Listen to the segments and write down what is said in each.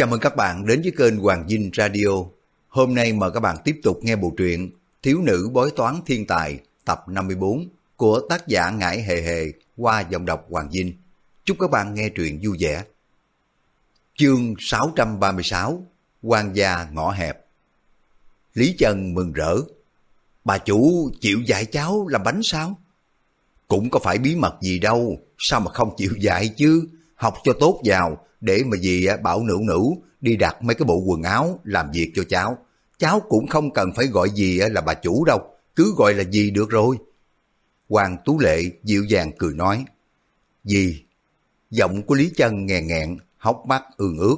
Chào mừng các bạn đến với kênh Hoàng Dinh Radio. Hôm nay mời các bạn tiếp tục nghe bộ truyện Thiếu nữ bói toán thiên tài tập 54 của tác giả Ngải Hề Hề qua dòng đọc Hoàng Dinh. Chúc các bạn nghe truyện vui vẻ. Chương 636 Hoàng gia ngõ hẹp Lý Trần mừng rỡ. Bà chủ chịu dạy cháu làm bánh sao? Cũng có phải bí mật gì đâu, sao mà không chịu dạy chứ? Học cho tốt vào, để mà dì bảo nữ nữ đi đặt mấy cái bộ quần áo làm việc cho cháu. Cháu cũng không cần phải gọi dì là bà chủ đâu, cứ gọi là dì được rồi. Hoàng Tú Lệ dịu dàng cười nói, Dì, giọng của Lý Chân nghèn nghẹn, hốc mắt ương ướt.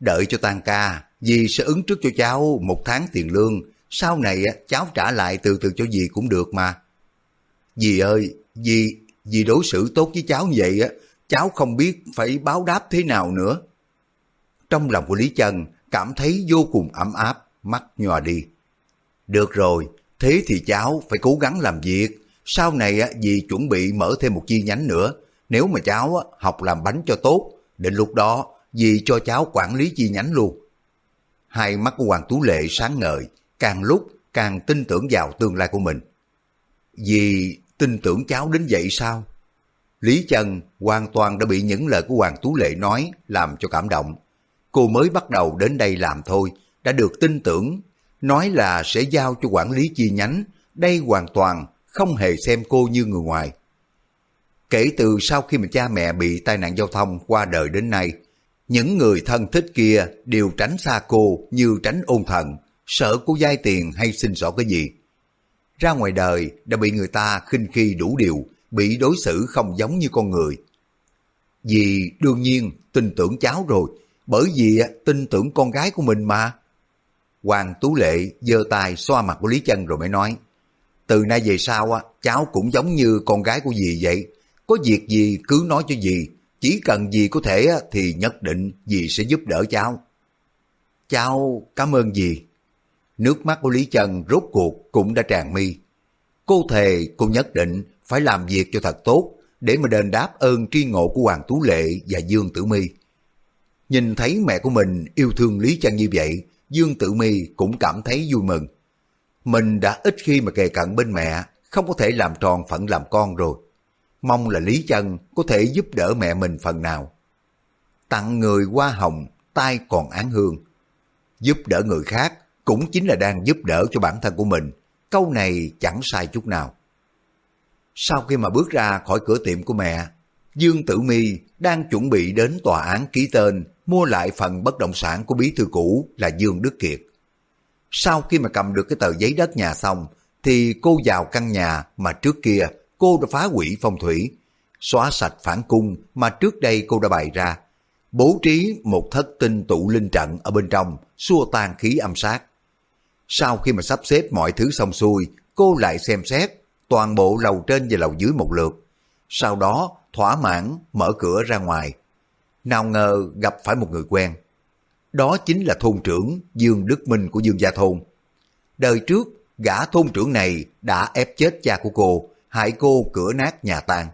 Đợi cho tan ca, dì sẽ ứng trước cho cháu một tháng tiền lương, sau này cháu trả lại từ từ cho dì cũng được mà. Dì ơi, dì, dì đối xử tốt với cháu như vậy á, cháu không biết phải báo đáp thế nào nữa. Trong lòng của Lý trần cảm thấy vô cùng ấm áp, mắt nhòa đi. Được rồi, thế thì cháu phải cố gắng làm việc. Sau này dì chuẩn bị mở thêm một chi nhánh nữa. Nếu mà cháu học làm bánh cho tốt, đến lúc đó dì cho cháu quản lý chi nhánh luôn. Hai mắt của Hoàng Tú Lệ sáng ngời, càng lúc càng tin tưởng vào tương lai của mình. Dì tin tưởng cháu đến vậy sao? Lý Trần hoàn toàn đã bị những lời của Hoàng Tú Lệ nói làm cho cảm động. Cô mới bắt đầu đến đây làm thôi, đã được tin tưởng, nói là sẽ giao cho quản lý chi nhánh, đây hoàn toàn không hề xem cô như người ngoài. Kể từ sau khi mà cha mẹ bị tai nạn giao thông qua đời đến nay, những người thân thích kia đều tránh xa cô như tránh ôn thần, sợ cô dai tiền hay xin xỏ cái gì. Ra ngoài đời đã bị người ta khinh khi đủ điều, bị đối xử không giống như con người. Vì đương nhiên tin tưởng cháu rồi, bởi vì tin tưởng con gái của mình mà. Hoàng Tú Lệ giơ tay xoa mặt của Lý Chân rồi mới nói, từ nay về sau cháu cũng giống như con gái của dì vậy, có việc gì cứ nói cho dì, chỉ cần dì có thể thì nhất định dì sẽ giúp đỡ cháu. Cháu cảm ơn dì. Nước mắt của Lý Chân rốt cuộc cũng đã tràn mi. Cô thề cô nhất định phải làm việc cho thật tốt để mà đền đáp ơn tri ngộ của Hoàng Tú Lệ và Dương Tử My. Nhìn thấy mẹ của mình yêu thương Lý Trân như vậy, Dương Tử My cũng cảm thấy vui mừng. Mình đã ít khi mà kề cận bên mẹ, không có thể làm tròn phận làm con rồi. Mong là Lý Trân có thể giúp đỡ mẹ mình phần nào. Tặng người hoa hồng, tai còn án hương. Giúp đỡ người khác cũng chính là đang giúp đỡ cho bản thân của mình. Câu này chẳng sai chút nào. Sau khi mà bước ra khỏi cửa tiệm của mẹ, Dương Tử My đang chuẩn bị đến tòa án ký tên mua lại phần bất động sản của bí thư cũ là Dương Đức Kiệt. Sau khi mà cầm được cái tờ giấy đất nhà xong, thì cô vào căn nhà mà trước kia cô đã phá hủy phong thủy, xóa sạch phản cung mà trước đây cô đã bày ra, bố trí một thất tinh tụ linh trận ở bên trong, xua tan khí âm sát. Sau khi mà sắp xếp mọi thứ xong xuôi, cô lại xem xét toàn bộ lầu trên và lầu dưới một lượt. Sau đó thỏa mãn mở cửa ra ngoài. Nào ngờ gặp phải một người quen. Đó chính là thôn trưởng Dương Đức Minh của Dương Gia Thôn. Đời trước, gã thôn trưởng này đã ép chết cha của cô, hại cô cửa nát nhà tan.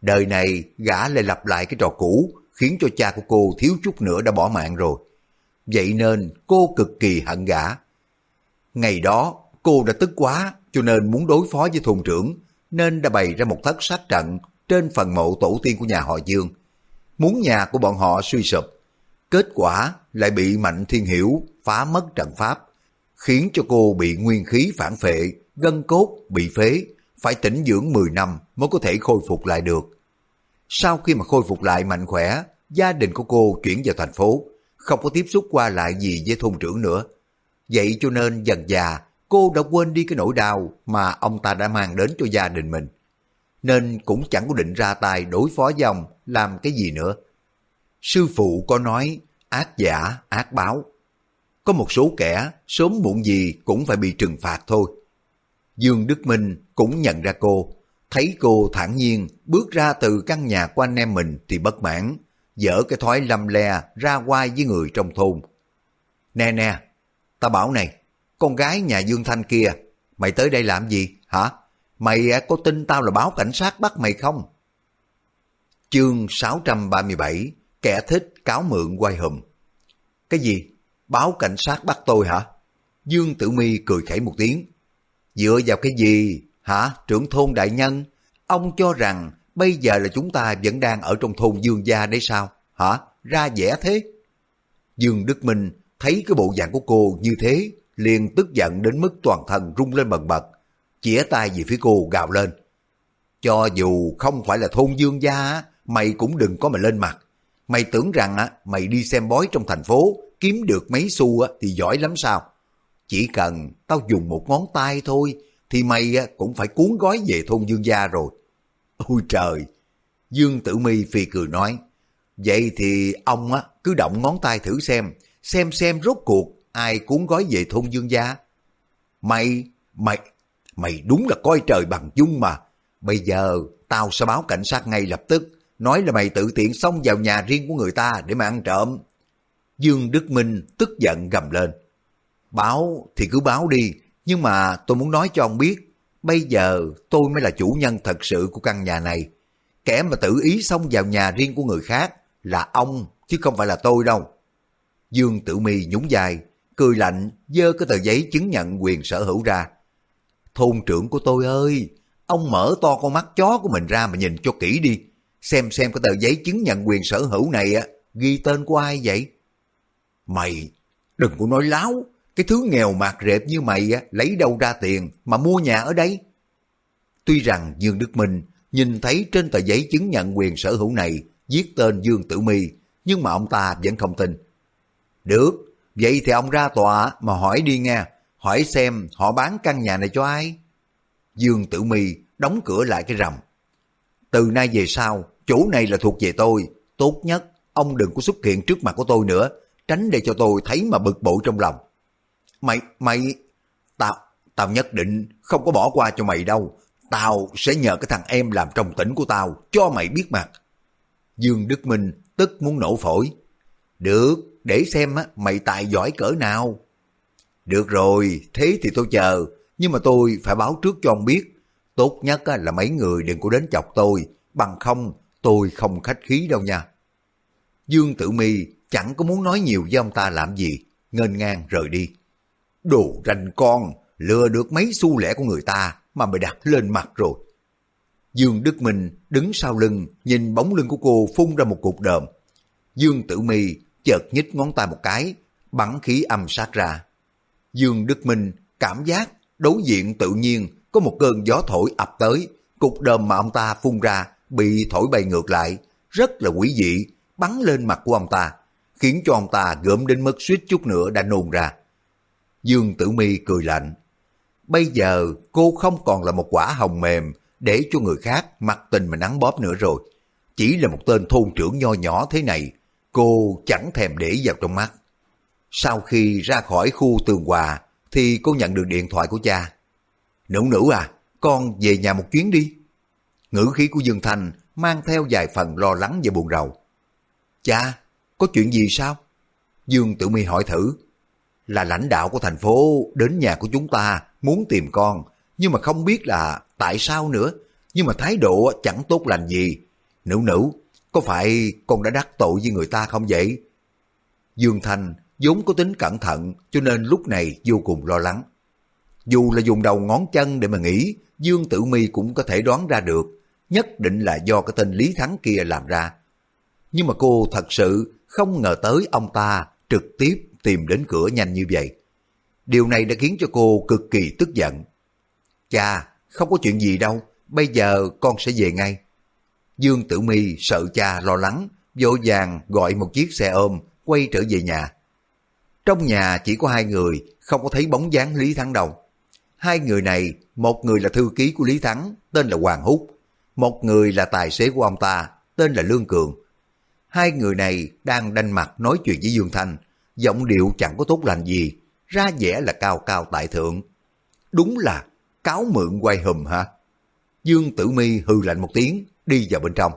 Đời này, gã lại lặp lại cái trò cũ, khiến cho cha của cô thiếu chút nữa đã bỏ mạng rồi. Vậy nên cô cực kỳ hận gã. Ngày đó, cô đã tức quá, cho nên muốn đối phó với thôn trưởng, nên đã bày ra một thất sát trận trên phần mộ tổ tiên của nhà họ Dương. Muốn nhà của bọn họ suy sụp. Kết quả lại bị Mạnh Thiên Hiểu phá mất trận pháp, khiến cho cô bị nguyên khí phản phệ, gân cốt bị phế, phải tĩnh dưỡng 10 năm mới có thể khôi phục lại được. Sau khi mà khôi phục lại mạnh khỏe, gia đình của cô chuyển vào thành phố, không có tiếp xúc qua lại gì với thôn trưởng nữa. Vậy cho nên dần già cô đã quên đi cái nỗi đau mà ông ta đã mang đến cho gia đình mình. Nên cũng chẳng có định ra tay đối phó với ông làm cái gì nữa. Sư phụ có nói ác giả, ác báo. Có một số kẻ sớm muộn gì cũng phải bị trừng phạt thôi. Dương Đức Minh cũng nhận ra cô, thấy cô thản nhiên bước ra từ căn nhà của anh em mình thì bất mãn, dở cái thói lầm le ra quay với người trong thôn. Nè nè, ta bảo này, con gái nhà Dương Thanh kia, mày tới đây làm gì, hả? Mày à, có tin tao là báo cảnh sát bắt mày không? Chương 637, kẻ thích cáo mượn quay hùm. Cái gì? Báo cảnh sát bắt tôi hả? Dương Tử Mi cười khẩy một tiếng. Dựa vào cái gì? Hả? Trưởng thôn đại nhân? Ông cho rằng bây giờ là chúng ta vẫn đang ở trong thôn Dương Gia đấy sao? Hả? Ra vẻ thế? Dương Đức Minh thấy cái bộ dạng của cô như thế, liền tức giận đến mức toàn thân rung lên bần bật, chĩa tay về phía cô gào lên. Cho dù không phải là thôn Dương Gia, mày cũng đừng có mà lên mặt. Mày tưởng rằng á mày đi xem bói trong thành phố, kiếm được mấy xu thì giỏi lắm sao? Chỉ cần tao dùng một ngón tay thôi, thì mày cũng phải cuốn gói về thôn Dương Gia rồi. Ôi trời! Dương Tử Mi phì cười nói, vậy thì ông á cứ động ngón tay thử xem, xem xem rốt cuộc ai cuốn gói về thôn Dương Gia. Mày, mày, mày đúng là coi trời bằng dung mà. Bây giờ tao sẽ báo cảnh sát ngay lập tức, nói là mày tự tiện xông vào nhà riêng của người ta để mà ăn trộm. Dương Đức Minh tức giận gầm lên. Báo thì cứ báo đi, nhưng mà tôi muốn nói cho ông biết, bây giờ tôi mới là chủ nhân thật sự của căn nhà này. Kẻ mà tự ý xông vào nhà riêng của người khác là ông, chứ không phải là tôi đâu. Dương Tử Mi nhún dài, cười lạnh, dơ cái tờ giấy chứng nhận quyền sở hữu ra. Thôn trưởng của tôi ơi, ông mở to con mắt chó của mình ra mà nhìn cho kỹ đi. Xem xem cái tờ giấy chứng nhận quyền sở hữu này á, ghi tên của ai vậy? Mày, đừng có nói láo, cái thứ nghèo mạt rệp như mày á, lấy đâu ra tiền mà mua nhà ở đây? Tuy rằng Dương Đức Minh nhìn thấy trên tờ giấy chứng nhận quyền sở hữu này viết tên Dương Tử my nhưng mà ông ta vẫn không tin. Được, vậy thì ông ra tòa mà hỏi đi nghe, hỏi xem họ bán căn nhà này cho ai? Dương Tử Mi đóng cửa lại cái rầm. Từ nay về sau, chỗ này là thuộc về tôi, tốt nhất ông đừng có xuất hiện trước mặt của tôi nữa, tránh để cho tôi thấy mà bực bội trong lòng. Mày, mày, tao, tao nhất định không có bỏ qua cho mày đâu. Tao sẽ nhờ cái thằng em làm trong tỉnh của tao, cho mày biết mặt. Dương Đức Minh tức muốn nổ phổi. Được, để xem á, mày tài giỏi cỡ nào. Được rồi, thế thì tôi chờ, nhưng mà tôi phải báo trước cho ông biết. Tốt nhất á, là mấy người đừng có đến chọc tôi, bằng không tôi không khách khí đâu nha. Dương Tử Mi chẳng có muốn nói nhiều với ông ta làm gì, ngênh ngang rời đi. Đồ ranh con, lừa được mấy xu lẻ của người ta mà mày đặt lên mặt rồi. Dương Đức Minh đứng sau lưng, nhìn bóng lưng của cô phun ra một cục đờm. Dương Tử Mi chợt nhích ngón tay một cái, bắn khí âm sát ra. Dương Đức Minh cảm giác đối diện tự nhiên có một cơn gió thổi ập tới, cục đờm mà ông ta phun ra bị thổi bay ngược lại, rất là quỷ dị, bắn lên mặt của ông ta, khiến cho ông ta gớm đến mức suýt chút nữa đã nôn ra. Dương Tử Mi cười lạnh. Bây giờ cô không còn là một quả hồng mềm để cho người khác mặc tình mà nắng bóp nữa rồi. Chỉ là một tên thôn trưởng nho nhỏ thế này, cô chẳng thèm để vào trong mắt. Sau khi ra khỏi khu tường hòa, thì cô nhận được điện thoại của cha. Nữ nữ à, con về nhà một chuyến đi. Ngữ khí của Dương Thành mang theo vài phần lo lắng và buồn rầu. Cha, có chuyện gì sao? Dương Tử Mi hỏi thử. Là lãnh đạo của thành phố đến nhà của chúng ta muốn tìm con, nhưng mà không biết là tại sao nữa. Nhưng mà thái độ chẳng tốt lành gì. Nữ nữ, có phải con đã đắc tội với người ta không vậy? Dương Thành vốn có tính cẩn thận cho nên lúc này vô cùng lo lắng. Dù là dùng đầu ngón chân để mà nghĩ, Dương Tử Mi cũng có thể đoán ra được, nhất định là do cái tên Lý Thắng kia làm ra. Nhưng mà cô thật sự không ngờ tới ông ta trực tiếp tìm đến cửa nhanh như vậy. Điều này đã khiến cho cô cực kỳ tức giận. Cha, không có chuyện gì đâu, bây giờ con sẽ về ngay. Dương Tử Mi sợ cha lo lắng, vội vàng gọi một chiếc xe ôm quay trở về nhà. Trong nhà chỉ có hai người, không có thấy bóng dáng Lý Thắng đâu. Hai người này, một người là thư ký của Lý Thắng, tên là Hoàng Húc, một người là tài xế của ông ta, tên là Lương Cường. Hai người này đang đanh mặt nói chuyện với Dương Thanh, giọng điệu chẳng có tốt lành gì, ra vẻ là cao cao tại thượng. Đúng là cáo mượn quay hùm hả? Dương Tử Mi hư lạnh một tiếng, đi vào bên trong.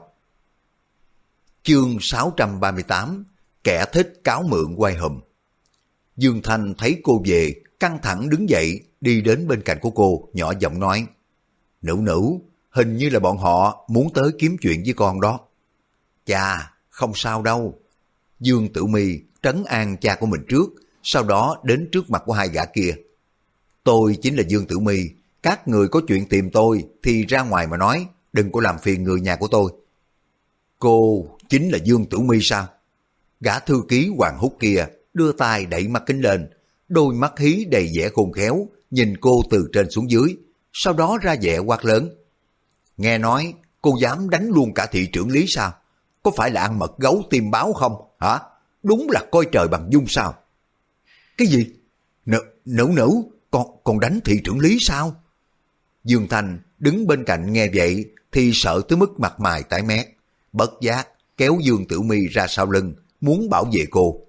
Chương 638 Kẻ thích cáo mượn quay hùm Dương Thanh thấy cô về, căng thẳng đứng dậy, đi đến bên cạnh của cô, nhỏ giọng nói Nữ nữ, hình như là bọn họ muốn tới kiếm chuyện với con đó. Chà, không sao đâu. Dương Tử Mi trấn an cha của mình trước, sau đó đến trước mặt của hai gã kia. Tôi chính là Dương Tử Mi." Các người có chuyện tìm tôi thì ra ngoài mà nói, đừng có làm phiền người nhà của tôi. Cô chính là Dương Tử My sao? Gã thư ký Hoàng Húc kia đưa tay đẩy mắt kính lên, đôi mắt hí đầy vẻ khôn khéo, nhìn cô từ trên xuống dưới, sau đó ra vẻ quát lớn. Nghe nói cô dám đánh luôn cả thị trưởng lý sao? Có phải là ăn mật gấu tìm báo không? Hả? Đúng là coi trời bằng dung sao? Cái gì? Nữ, nữ nữ, còn, còn đánh thị trưởng lý sao? Dương Thanh đứng bên cạnh nghe vậy thì sợ tới mức mặt mày tái mét. Bất giác kéo Dương Tử Mi ra sau lưng, muốn bảo vệ cô.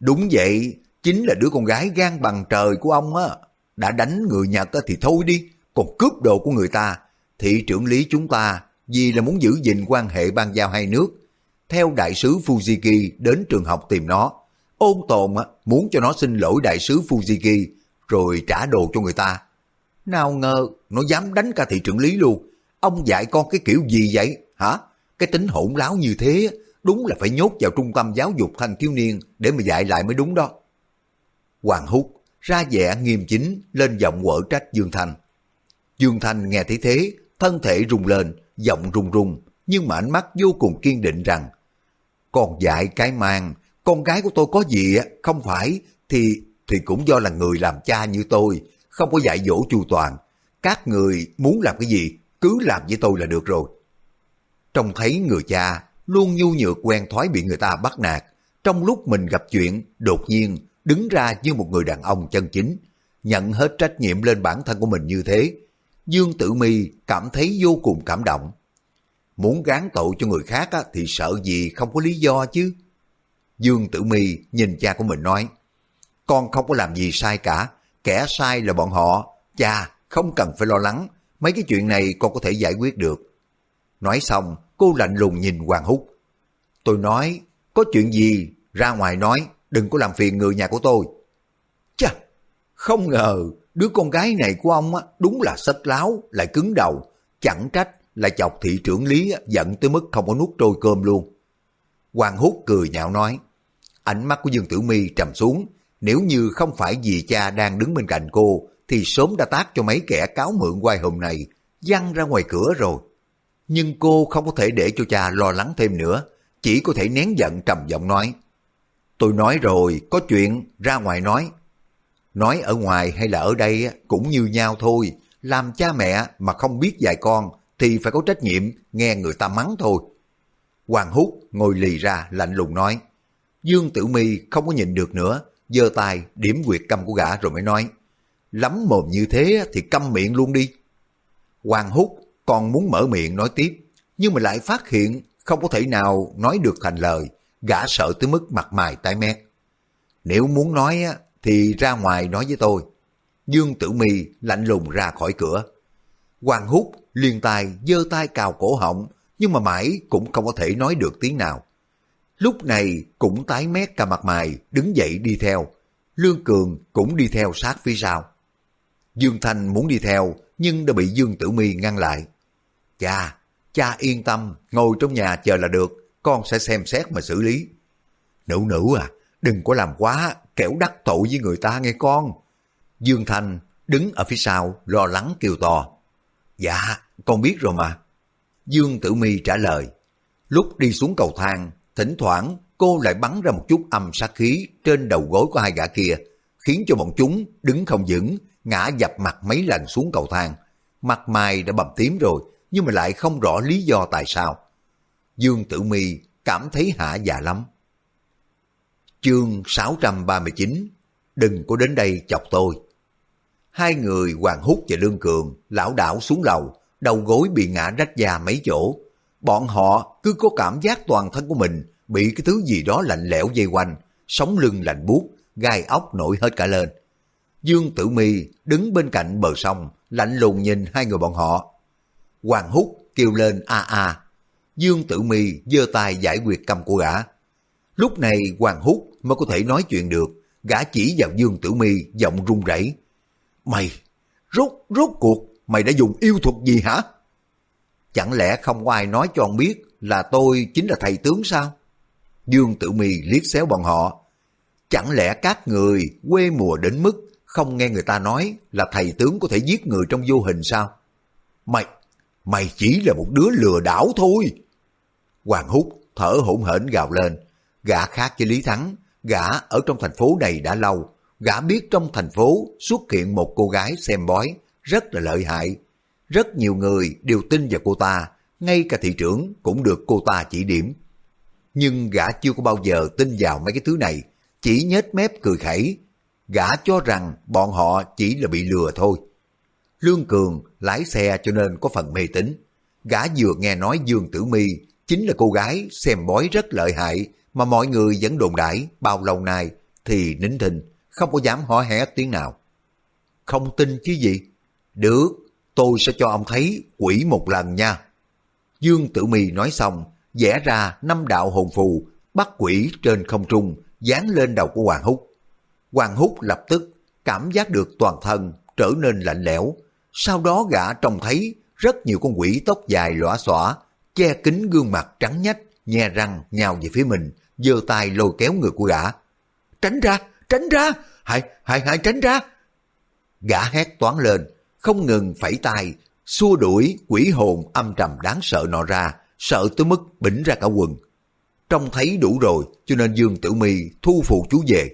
Đúng vậy, chính là đứa con gái gan bằng trời của ông á. Đã đánh người Nhật thì thôi đi, còn cướp đồ của người ta. Thị trưởng lý chúng ta vì là muốn giữ gìn quan hệ ban giao hai nước. Theo đại sứ Fujiki đến trường học tìm nó. Ôn tồn muốn cho nó xin lỗi đại sứ Fujiki rồi trả đồ cho người ta. Nào ngờ nó dám đánh cả thị trưởng lý luôn. Ông dạy con cái kiểu gì vậy hả? Cái tính hỗn láo như thế đúng là phải nhốt vào trung tâm giáo dục thanh thiếu niên để mà dạy lại mới đúng đó. Hoàng Húc ra vẻ nghiêm chính lên giọng quở trách Dương Thanh. Dương Thanh nghe thấy thế, thân thể rung lên, giọng rung rung, nhưng mà ánh mắt vô cùng kiên định rằng Con dạy cái mang, con gái của tôi có gì không phải thì thì cũng do là người làm cha như tôi, không có dạy dỗ chu toàn. Các người muốn làm cái gì, cứ làm với tôi là được rồi. Trông thấy người cha luôn nhu nhược quen thói bị người ta bắt nạt, trong lúc mình gặp chuyện, đột nhiên đứng ra như một người đàn ông chân chính, nhận hết trách nhiệm lên bản thân của mình như thế. Dương Tử Mi cảm thấy vô cùng cảm động. Muốn gán tội cho người khác á, thì sợ gì không có lý do chứ. Dương Tử Mi nhìn cha của mình nói, con không có làm gì sai cả, kẻ sai là bọn họ, cha không cần phải lo lắng, mấy cái chuyện này con có thể giải quyết được. Nói xong, cô lạnh lùng nhìn Hoàng Húc. Tôi nói, có chuyện gì, ra ngoài nói, đừng có làm phiền người nhà của tôi. Chà, không ngờ, đứa con gái này của ông á, đúng là sách láo, lại cứng đầu, chẳng trách là chọc thị trưởng lý giận tới mức không có nuốt trôi cơm luôn. Hoàng Húc cười nhạo nói, ánh mắt của Dương Tử Mi trầm xuống, nếu như không phải vì cha đang đứng bên cạnh cô, thì sớm đã tác cho mấy kẻ cáo mượn quay hùng này, văng ra ngoài cửa rồi. Nhưng cô không có thể để cho cha lo lắng thêm nữa, chỉ có thể nén giận trầm giọng nói. Tôi nói rồi, có chuyện, ra ngoài nói. Nói ở ngoài hay là ở đây cũng như nhau thôi, làm cha mẹ mà không biết dạy con thì phải có trách nhiệm nghe người ta mắng thôi. Hoàng Húc ngồi lì ra lạnh lùng nói. Dương Tử Mi không có nhìn được nữa, giơ tay điểm quyệt câm của gã rồi mới nói. Lắm mồm như thế thì câm miệng luôn đi. Hoàng Húc còn muốn mở miệng nói tiếp, nhưng mà lại phát hiện không có thể nào nói được thành lời, gã sợ tới mức mặt mày tái mét. Nếu muốn nói á, thì ra ngoài nói với tôi. Dương Tử Mi lạnh lùng ra khỏi cửa. Hoàng Húc liền tài giơ tay cào cổ họng, nhưng mà mãi cũng không có thể nói được tiếng nào. Lúc này cũng tái mét cả mặt mày, đứng dậy đi theo. Lương Cường cũng đi theo sát phía sau. Dương Thanh muốn đi theo, nhưng đã bị Dương Tử Mi ngăn lại. Cha, cha yên tâm, ngồi trong nhà chờ là được, con sẽ xem xét mà xử lý. Nữ nữ à, đừng có làm quá, kẻo đắc tội với người ta nghe con. Dương Thanh đứng ở phía sau, lo lắng kêu to. Dạ, con biết rồi mà. Dương Tử Mi trả lời. Lúc đi xuống cầu thang, thỉnh thoảng cô lại bắn ra một chút âm sát khí trên đầu gối của hai gã kia, khiến cho bọn chúng đứng không vững, ngã dập mặt mấy lần xuống cầu thang. Mặt mày đã bầm tím rồi, nhưng mà lại không rõ lý do tại sao. Dương Tử Mi cảm thấy hả già lắm. Chương 639 Đừng có đến đây chọc tôi. Hai người Hoàng Húc và Lương Cường lão đảo xuống lầu, đầu gối bị ngã rách da mấy chỗ. Bọn họ cứ có cảm giác toàn thân của mình bị cái thứ gì đó lạnh lẽo dây quanh, sống lưng lạnh buốt, gai ốc nổi hết cả lên. Dương Tử Mi đứng bên cạnh bờ sông, lạnh lùng nhìn hai người bọn họ. Hoàng Húc kêu lên a a. Dương Tử Mi giơ tay giải quyết cầm của gã. Lúc này Hoàng Húc mới có thể nói chuyện được, gã chỉ vào Dương Tử Mi giọng run rẩy. Mày, rốt, rốt cuộc, mày đã dùng yêu thuật gì hả? Chẳng lẽ không có ai nói cho ông biết là tôi chính là thầy tướng sao? Dương Tử Mi liếc xéo bọn họ, Chẳng lẽ các người quê mùa đến mức không nghe người ta nói là thầy tướng có thể giết người trong vô hình sao? Mày, mày chỉ là một đứa lừa đảo thôi. Hoàng Húc thở hổn hển gào lên, gã khác với Lý Thắng, gã ở trong thành phố này đã lâu, gã biết trong thành phố xuất hiện một cô gái xem bói rất là lợi hại. Rất nhiều người đều tin vào cô ta, ngay cả thị trưởng cũng được cô ta chỉ điểm. Nhưng gã chưa có bao giờ tin vào mấy cái thứ này, chỉ nhếch mép cười khẩy. Gã cho rằng bọn họ chỉ là bị lừa thôi. Lương Cường lái xe cho nên có phần mê tín. Gã vừa nghe nói Dương Tử Mi chính là cô gái xem bói rất lợi hại mà mọi người vẫn đồn đãi bao lâu nay thì nín thinh, không có dám hỏi hé tiếng nào. Không tin chứ gì? Được, tôi sẽ cho ông thấy quỷ một lần nha. Dương Tử Mi nói xong, vẽ ra năm đạo hồn phù, bắt quỷ trên không trung, dán lên đầu của Hoàng Húc. Hoàng Húc lập tức cảm giác được toàn thân trở nên lạnh lẽo. Sau đó gã trông thấy rất nhiều con quỷ tóc dài lõa xõa, che kín gương mặt trắng nhách, nhe răng nhào về phía mình, giơ tay lôi kéo người của gã. Tránh ra, tránh ra, hãy, hãy, hãy tránh ra. Gã hét toán lên, không ngừng phẩy tay, xua đuổi quỷ hồn âm trầm đáng sợ nọ ra, sợ tới mức bỉnh ra cả quần. Trông thấy đủ rồi, cho nên Dương Tử Mi thu phục chú về.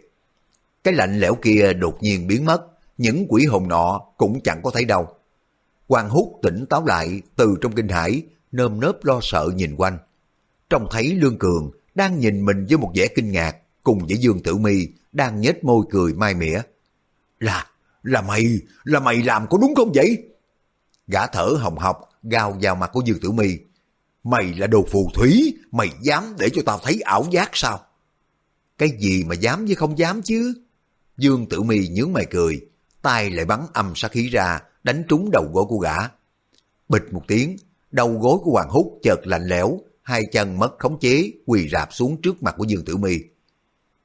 Cái lạnh lẽo kia đột nhiên biến mất, những quỷ hồn nọ cũng chẳng có thấy đâu. Hoàng Húc tỉnh táo lại từ trong kinh hải, nơm nớp lo sợ nhìn quanh. Trông thấy Lương Cường đang nhìn mình với một vẻ kinh ngạc, cùng với Dương Tử Mi đang nhếch môi cười mai mỉa. Là, là mày, là mày làm có đúng không vậy? Gã thở hồng hộc, gào vào mặt của Dương Tử Mi. Mày là đồ phù thủy, mày dám để cho tao thấy ảo giác sao? Cái gì mà dám với không dám chứ? Dương Tử Mi nhướng mày cười, tay lại bắn âm sát khí ra, đánh trúng đầu gối của gã. Bịch một tiếng, đầu gối của Hoàng Húc chợt lạnh lẽo, hai chân mất khống chế, quỳ rạp xuống trước mặt của Dương Tử Mi.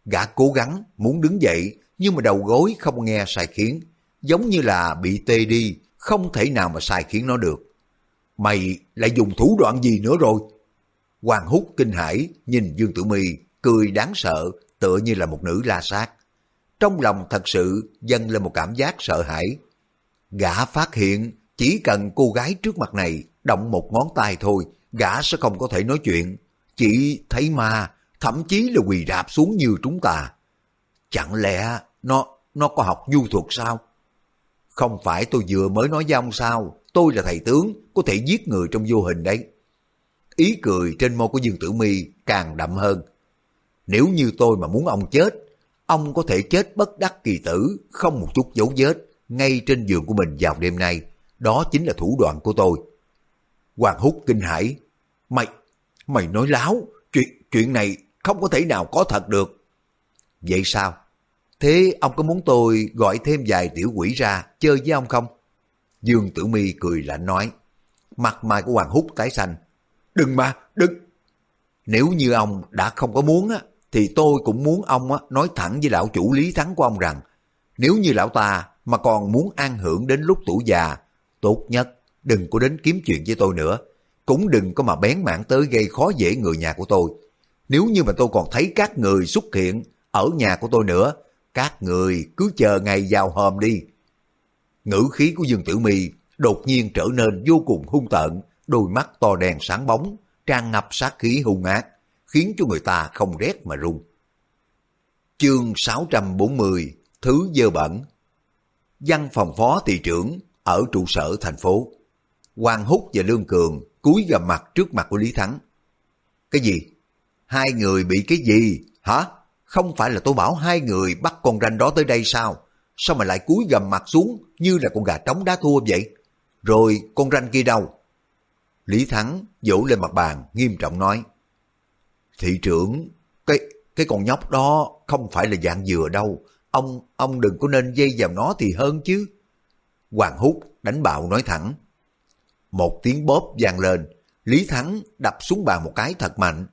Gã cố gắng muốn đứng dậy, nhưng mà đầu gối không nghe sai khiến, giống như là bị tê đi, không thể nào mà sai khiến nó được. Mày lại dùng thủ đoạn gì nữa rồi? Hoàng Húc kinh hãi nhìn Dương Tử Mi cười đáng sợ, tựa như là một nữ la sát. Trong lòng thật sự dâng lên một cảm giác sợ hãi. Gã phát hiện chỉ cần cô gái trước mặt này động một ngón tay thôi, gã sẽ không có thể nói chuyện. Chỉ thấy ma, thậm chí là quỳ rạp xuống như chúng ta. Chẳng lẽ nó nó có học du thuật sao? Không phải tôi vừa mới nói với ông sao, tôi là thầy tướng, có thể giết người trong vô hình đấy. Ý cười trên môi của Dương Tử Mi càng đậm hơn. Nếu như tôi mà muốn ông chết, ông có thể chết bất đắc kỳ tử, không một chút dấu vết, ngay trên giường của mình vào đêm nay. Đó chính là thủ đoạn của tôi. Hoàng Húc kinh hãi. Mày, mày nói láo, chuyện, chuyện này không có thể nào có thật được. Vậy sao? Thế ông có muốn tôi gọi thêm vài tiểu quỷ ra chơi với ông không? Dương Tử Mi cười lạnh nói. Mặt mày của Hoàng Húc tái xanh. Đừng mà, đừng. Nếu như ông đã không có muốn á, thì tôi cũng muốn ông á, nói thẳng với lão chủ lý thắng của ông rằng nếu như lão ta mà còn muốn an hưởng đến lúc tuổi già, tốt nhất đừng có đến kiếm chuyện với tôi nữa. Cũng đừng có mà bén mảng tới gây khó dễ người nhà của tôi. Nếu như mà tôi còn thấy các người xuất hiện ở nhà của tôi nữa, các người cứ chờ ngày vào hòm đi. Ngữ khí của Dương Tử Mi đột nhiên trở nên vô cùng hung tợn, đôi mắt to đèn sáng bóng, tràn ngập sát khí hung ác, khiến cho người ta không rét mà run. Chương 640 Thứ dơ bẩn Văn phòng phó thị trưởng ở trụ sở thành phố. Hoàng Húc và Lương Cường cúi gầm mặt trước mặt của Lý Thắng. Cái gì? Hai người bị cái gì? Hả? Không phải là tôi bảo hai người bắt con ranh đó tới đây sao? Sao mà lại cúi gầm mặt xuống như là con gà trống đá thua vậy? Rồi con ranh kia đâu? Lý Thắng vỗ lên mặt bàn nghiêm trọng nói. Thị trưởng, cái cái con nhóc đó không phải là dạng dừa đâu. Ông ông đừng có nên dây vào nó thì hơn chứ. Hoàng Húc đánh bạo nói thẳng. Một tiếng bóp vang lên, Lý Thắng đập xuống bàn một cái thật mạnh.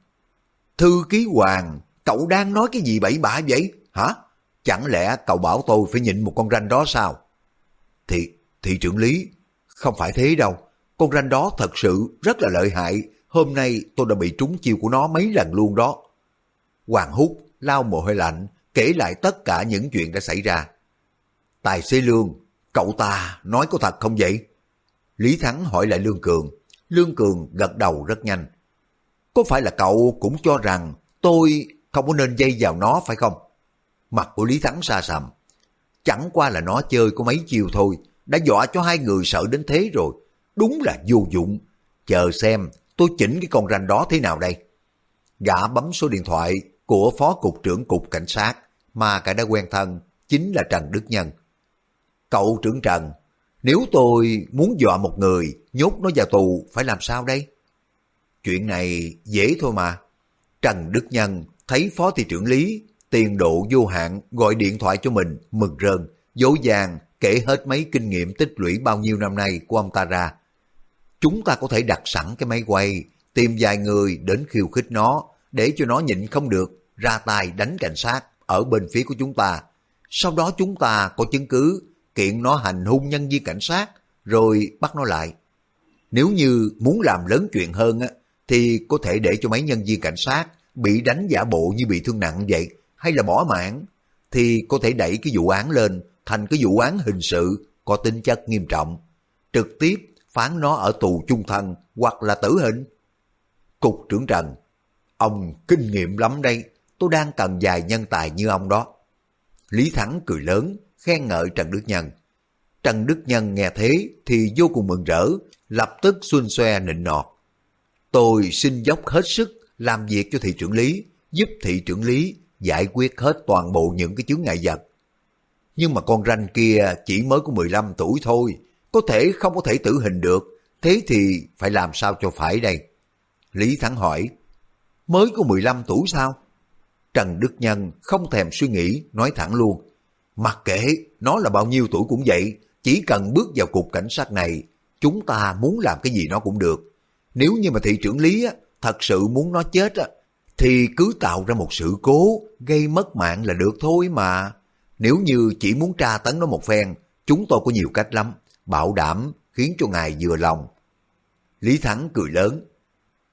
Thư ký Hoàng, cậu đang nói cái gì bậy bạ vậy, hả? Chẳng lẽ cậu bảo tôi phải nhịn một con ranh đó sao? Thì, thị trưởng Lý, không phải thế đâu. Con ranh đó thật sự rất là lợi hại. Hôm nay tôi đã bị trúng chiêu của nó mấy lần luôn đó. Hoàng Húc lao mồ hôi lạnh, kể lại tất cả những chuyện đã xảy ra. Tài xế Lương, cậu ta nói có thật không vậy? Lý Thắng hỏi lại Lương Cường. Lương Cường gật đầu rất nhanh. Có phải là cậu cũng cho rằng tôi không có nên dây vào nó phải không? Mặt của Lý Thắng xa sầm. Chẳng qua là nó chơi có mấy chiều thôi, đã dọa cho hai người sợ đến thế rồi. Đúng là vô dụng. Chờ xem tôi chỉnh cái con ranh đó thế nào đây. Gã bấm số điện thoại của Phó Cục trưởng Cục Cảnh sát mà cả đã quen thân, chính là Trần Đức Nhân. Cậu trưởng Trần, nếu tôi muốn dọa một người, nhốt nó vào tù, phải làm sao đây? Chuyện này dễ thôi mà. Trần Đức Nhân thấy Phó Thị trưởng Lý tiền độ vô hạn gọi điện thoại cho mình, mừng rơn, dỗ dàng kể hết mấy kinh nghiệm tích lũy bao nhiêu năm nay của ông ta ra. Chúng ta có thể đặt sẵn cái máy quay, tìm vài người đến khiêu khích nó, để cho nó nhịn không được, ra tay đánh cảnh sát ở bên phía của chúng ta. Sau đó chúng ta có chứng cứ, kiện nó hành hung nhân viên cảnh sát, rồi bắt nó lại. Nếu như muốn làm lớn chuyện hơn á, thì có thể để cho mấy nhân viên cảnh sát bị đánh giả bộ như bị thương nặng vậy, hay là bỏ mạng, thì có thể đẩy cái vụ án lên thành cái vụ án hình sự có tính chất nghiêm trọng, trực tiếp phán nó ở tù chung thân hoặc là tử hình. Cục trưởng Trần, ông kinh nghiệm lắm đây, tôi đang cần vài nhân tài như ông đó. Lý Thắng cười lớn, khen ngợi Trần Đức Nhân. Trần Đức Nhân nghe thế thì vô cùng mừng rỡ, lập tức xuân xoe nịnh nọt. Tôi xin dốc hết sức làm việc cho thị trưởng lý, giúp thị trưởng lý giải quyết hết toàn bộ những cái chướng ngại vật. Nhưng mà con ranh kia chỉ mới có 15 tuổi thôi, có thể không có thể tử hình được, thế thì phải làm sao cho phải đây? Lý Thắng hỏi, mới có 15 tuổi sao? Trần Đức Nhân không thèm suy nghĩ, nói thẳng luôn. Mặc kệ, nó là bao nhiêu tuổi cũng vậy, chỉ cần bước vào cục cảnh sát này, chúng ta muốn làm cái gì nó cũng được. Nếu như mà thị trưởng Lý á, thật sự muốn nó chết á, thì cứ tạo ra một sự cố gây mất mạng là được thôi mà. Nếu như chỉ muốn tra tấn nó một phen, chúng tôi có nhiều cách lắm, bảo đảm khiến cho ngài vừa lòng. Lý Thắng cười lớn.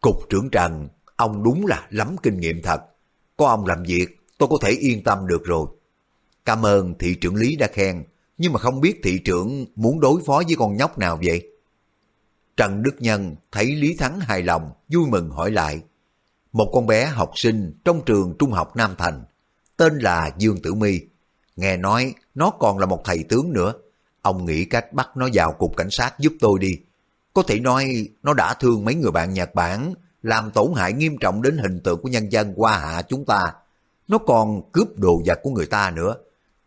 Cục trưởng Trần, ông đúng là lắm kinh nghiệm thật. Có ông làm việc, tôi có thể yên tâm được rồi. Cảm ơn thị trưởng Lý đã khen, nhưng mà không biết thị trưởng muốn đối phó với con nhóc nào vậy? Trần Đức Nhân thấy Lý Thắng hài lòng, vui mừng hỏi lại. Một con bé học sinh trong trường trung học Nam Thành, tên là Dương Tử My. Nghe nói nó còn là một thầy tướng nữa. Ông nghĩ cách bắt nó vào cục cảnh sát giúp tôi đi. Có thể nói nó đã thương mấy người bạn Nhật Bản, làm tổn hại nghiêm trọng đến hình tượng của nhân dân qua hạ chúng ta. Nó còn cướp đồ vật của người ta nữa.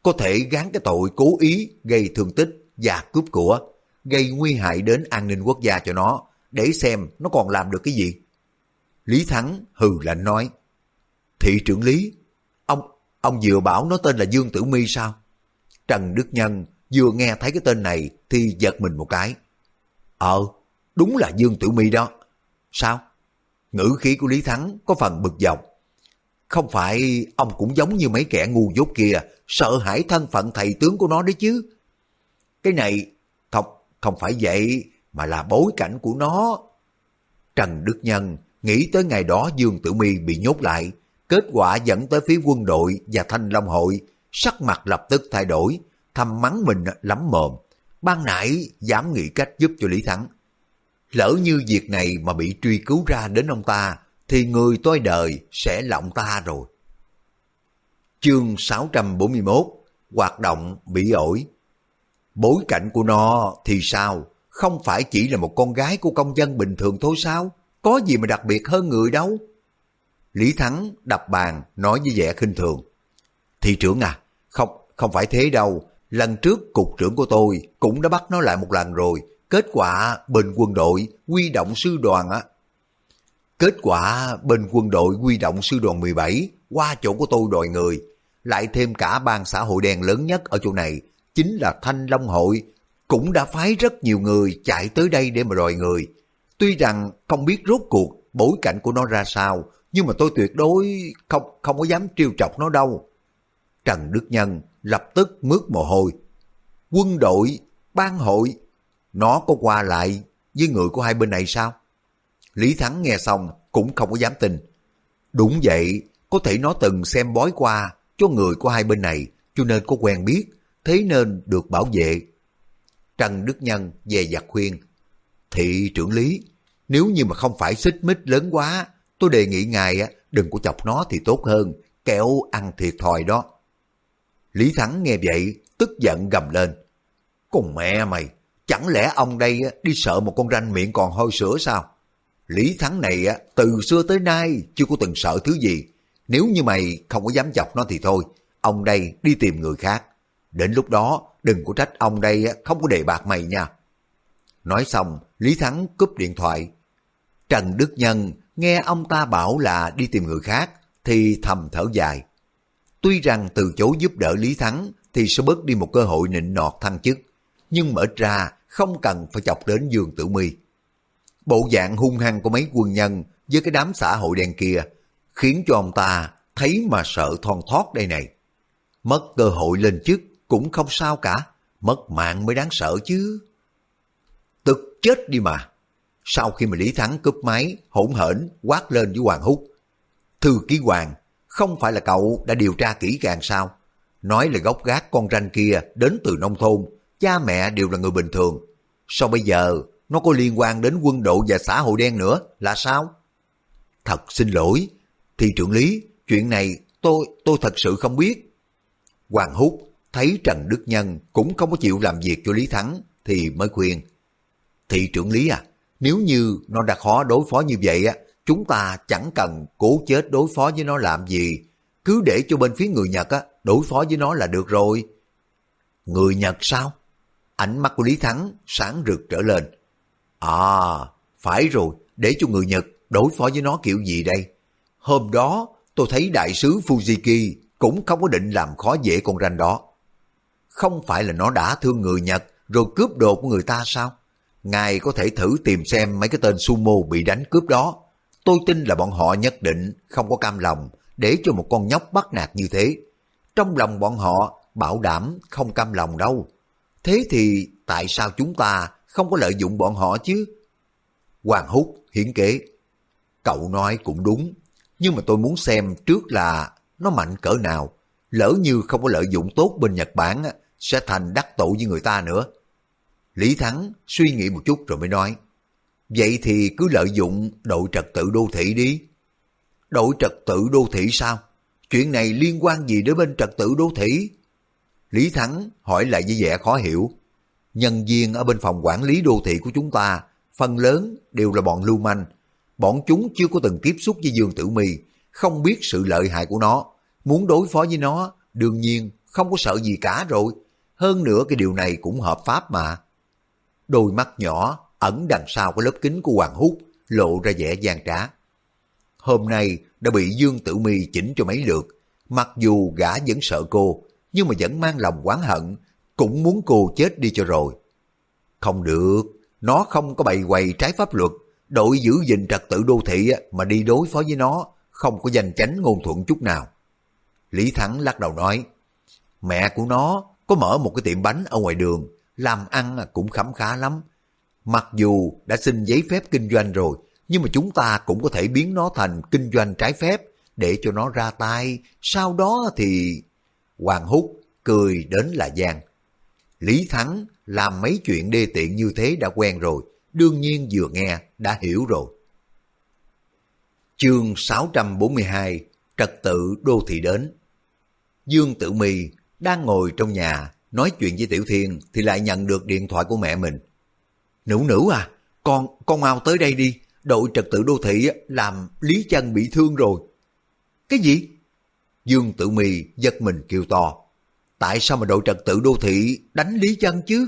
Có thể gán cái tội cố ý gây thương tích và cướp của, gây nguy hại đến an ninh quốc gia cho nó, để xem nó còn làm được cái gì. Lý Thắng hừ lạnh nói, Thị trưởng Lý, ông ông vừa bảo nó tên là Dương Tử My sao? Trần Đức Nhân vừa nghe thấy cái tên này thì giật mình một cái. Ờ, đúng là Dương Tử My đó. Sao? Ngữ khí của Lý Thắng có phần bực dọc. Không phải ông cũng giống như mấy kẻ ngu dốt kia, sợ hãi thân phận thầy tướng của nó đấy chứ. Cái này không, phải vậy, mà là bối cảnh của nó. Trần Đức Nhân nghĩ tới ngày đó Dương Tử Mi bị nhốt lại, kết quả dẫn tới phía quân đội và Thanh Long Hội, sắc mặt lập tức thay đổi, thầm mắng mình lắm mồm. Ban nãy dám nghĩ cách giúp cho Lý Thắng. Lỡ như việc này mà bị truy cứu ra đến ông ta, thì người tôi đời sẽ lộng ta rồi. Chương 641 Hoạt động bị ổi Bối cảnh của nó thì sao? Không phải chỉ là một con gái của công dân bình thường thôi sao? Có gì mà đặc biệt hơn người đâu? Lý Thắng đập bàn nói với vẻ khinh thường. Thị trưởng à, không, không phải thế đâu. Lần trước cục trưởng của tôi cũng đã bắt nó lại một lần rồi. Kết quả bên quân đội quy động sư đoàn á. Kết quả bên quân đội quy động sư đoàn 17 qua chỗ của tôi đòi người. Lại thêm cả ban xã hội đen lớn nhất ở chỗ này chính là Thanh Long Hội cũng đã phái rất nhiều người chạy tới đây để mà đòi người. Tuy rằng không biết rốt cuộc bối cảnh của nó ra sao, nhưng mà tôi tuyệt đối không không có dám trêu chọc nó đâu. Trần Đức Nhân lập tức mướt mồ hôi. Quân đội, ban hội, nó có qua lại với người của hai bên này sao? Lý Thắng nghe xong cũng không có dám tin. Đúng vậy, có thể nó từng xem bói qua, cho người của hai bên này, cho nên có quen biết, thế nên được bảo vệ. Trần Đức Nhân về giặc khuyên, thị trưởng lý, nếu như mà không phải xích mích lớn quá, tôi đề nghị ngài đừng có chọc nó thì tốt hơn, kẻo ăn thiệt thòi đó. Lý Thắng nghe vậy, tức giận gầm lên. Cùng mẹ mày, chẳng lẽ ông đây đi sợ một con ranh miệng còn hôi sữa sao? Lý Thắng này từ xưa tới nay chưa có từng sợ thứ gì. Nếu như mày không có dám chọc nó thì thôi, ông đây đi tìm người khác. Đến lúc đó, đừng có trách ông đây không có đề bạc mày nha. Nói xong, Lý Thắng cúp điện thoại. Trần Đức Nhân nghe ông ta bảo là đi tìm người khác, thì thầm thở dài. Tuy rằng từ chối giúp đỡ Lý Thắng thì sẽ bớt đi một cơ hội nịnh nọt thăng chức, nhưng mở ra không cần phải chọc đến Dương Tử My. Bộ dạng hung hăng của mấy quân nhân với cái đám xã hội đen kia khiến cho ông ta thấy mà sợ thon thót đây này. Mất cơ hội lên chức cũng không sao cả, mất mạng mới đáng sợ chứ. Tức chết đi mà. Sau khi mà Lý Thắng cướp máy, hỗn hển quát lên với Hoàng Húc. Thư ký Hoàng, không phải là cậu đã điều tra kỹ càng sao? Nói là gốc gác con ranh kia đến từ nông thôn, cha mẹ đều là người bình thường. Sao bây giờ nó có liên quan đến quân đội và xã hội đen nữa là sao? Thật xin lỗi, thị trưởng lý, chuyện này tôi tôi thật sự không biết. Hoàng Húc thấy Trần Đức Nhân cũng không có chịu làm việc cho Lý Thắng thì mới khuyên. Thị trưởng lý à, nếu như nó đã khó đối phó như vậy á, chúng ta chẳng cần cố chết đối phó với nó làm gì, cứ để cho bên phía người Nhật á, đối phó với nó là được rồi. Người Nhật sao? Ánh mắt của Lý Thắng sáng rực trở lên. À, phải rồi, để cho người Nhật đối phó với nó kiểu gì đây? Hôm đó tôi thấy đại sứ Fujiki cũng không có định làm khó dễ con ranh đó. Không phải là nó đã thương người Nhật rồi cướp đồ của người ta sao? Ngài có thể thử tìm xem mấy cái tên sumo bị đánh cướp đó. Tôi tin là bọn họ nhất định không có cam lòng để cho một con nhóc bắt nạt như thế. Trong lòng bọn họ bảo đảm không cam lòng đâu. Thế thì tại sao chúng ta không có lợi dụng bọn họ chứ? Hoàng Húc hiển kế. Cậu nói cũng đúng, nhưng mà tôi muốn xem trước là nó mạnh cỡ nào. Lỡ như không có lợi dụng tốt bên Nhật Bản sẽ thành đắc tội với người ta nữa. Lý Thắng suy nghĩ một chút rồi mới nói. Vậy thì cứ lợi dụng đội trật tự đô thị đi. Đội trật tự đô thị sao? Chuyện này liên quan gì đến bên trật tự đô thị? Lý Thắng hỏi lại với vẻ khó hiểu. Nhân viên ở bên phòng quản lý đô thị của chúng ta, phần lớn đều là bọn lưu manh. Bọn chúng chưa có từng tiếp xúc với Dương Tử My, không biết sự lợi hại của nó. Muốn đối phó với nó, đương nhiên không có sợ gì cả rồi. Hơn nữa cái điều này cũng hợp pháp mà. Đôi mắt nhỏ ẩn đằng sau cái lớp kính của Hoàng Hút lộ ra vẻ gian trá. Hôm nay đã bị Dương Tử Mi chỉnh cho mấy lượt, mặc dù gã vẫn sợ cô, nhưng mà vẫn mang lòng oán hận, cũng muốn cô chết đi cho rồi. Không được, nó không có bày quầy trái pháp luật, đội giữ gìn trật tự đô thị mà đi đối phó với nó, không có danh chánh ngôn thuận chút nào. Lý Thắng lắc đầu nói, mẹ của nó có mở một cái tiệm bánh ở ngoài đường, làm ăn cũng khấm khá lắm, Mặc dù đã xin giấy phép kinh doanh rồi, nhưng mà chúng ta cũng có thể biến nó thành kinh doanh trái phép để cho nó ra tay. Sau đó thì... Hoàng Húc cười đến là Giang. Lý Thắng làm mấy chuyện đê tiện như thế đã quen rồi, đương nhiên vừa nghe đã hiểu rồi. Chương 642 Trật tự đô thị đến Dương Tử mì đang ngồi trong nhà nói chuyện với Tiểu Thiên thì lại nhận được điện thoại của mẹ mình. Nữ nữ à, con, con mau tới đây đi, đội trật tự đô thị làm Lý Chân bị thương rồi. Cái gì? Dương Tử Mì giật mình kêu to. Tại sao mà đội trật tự đô thị đánh Lý Chân chứ?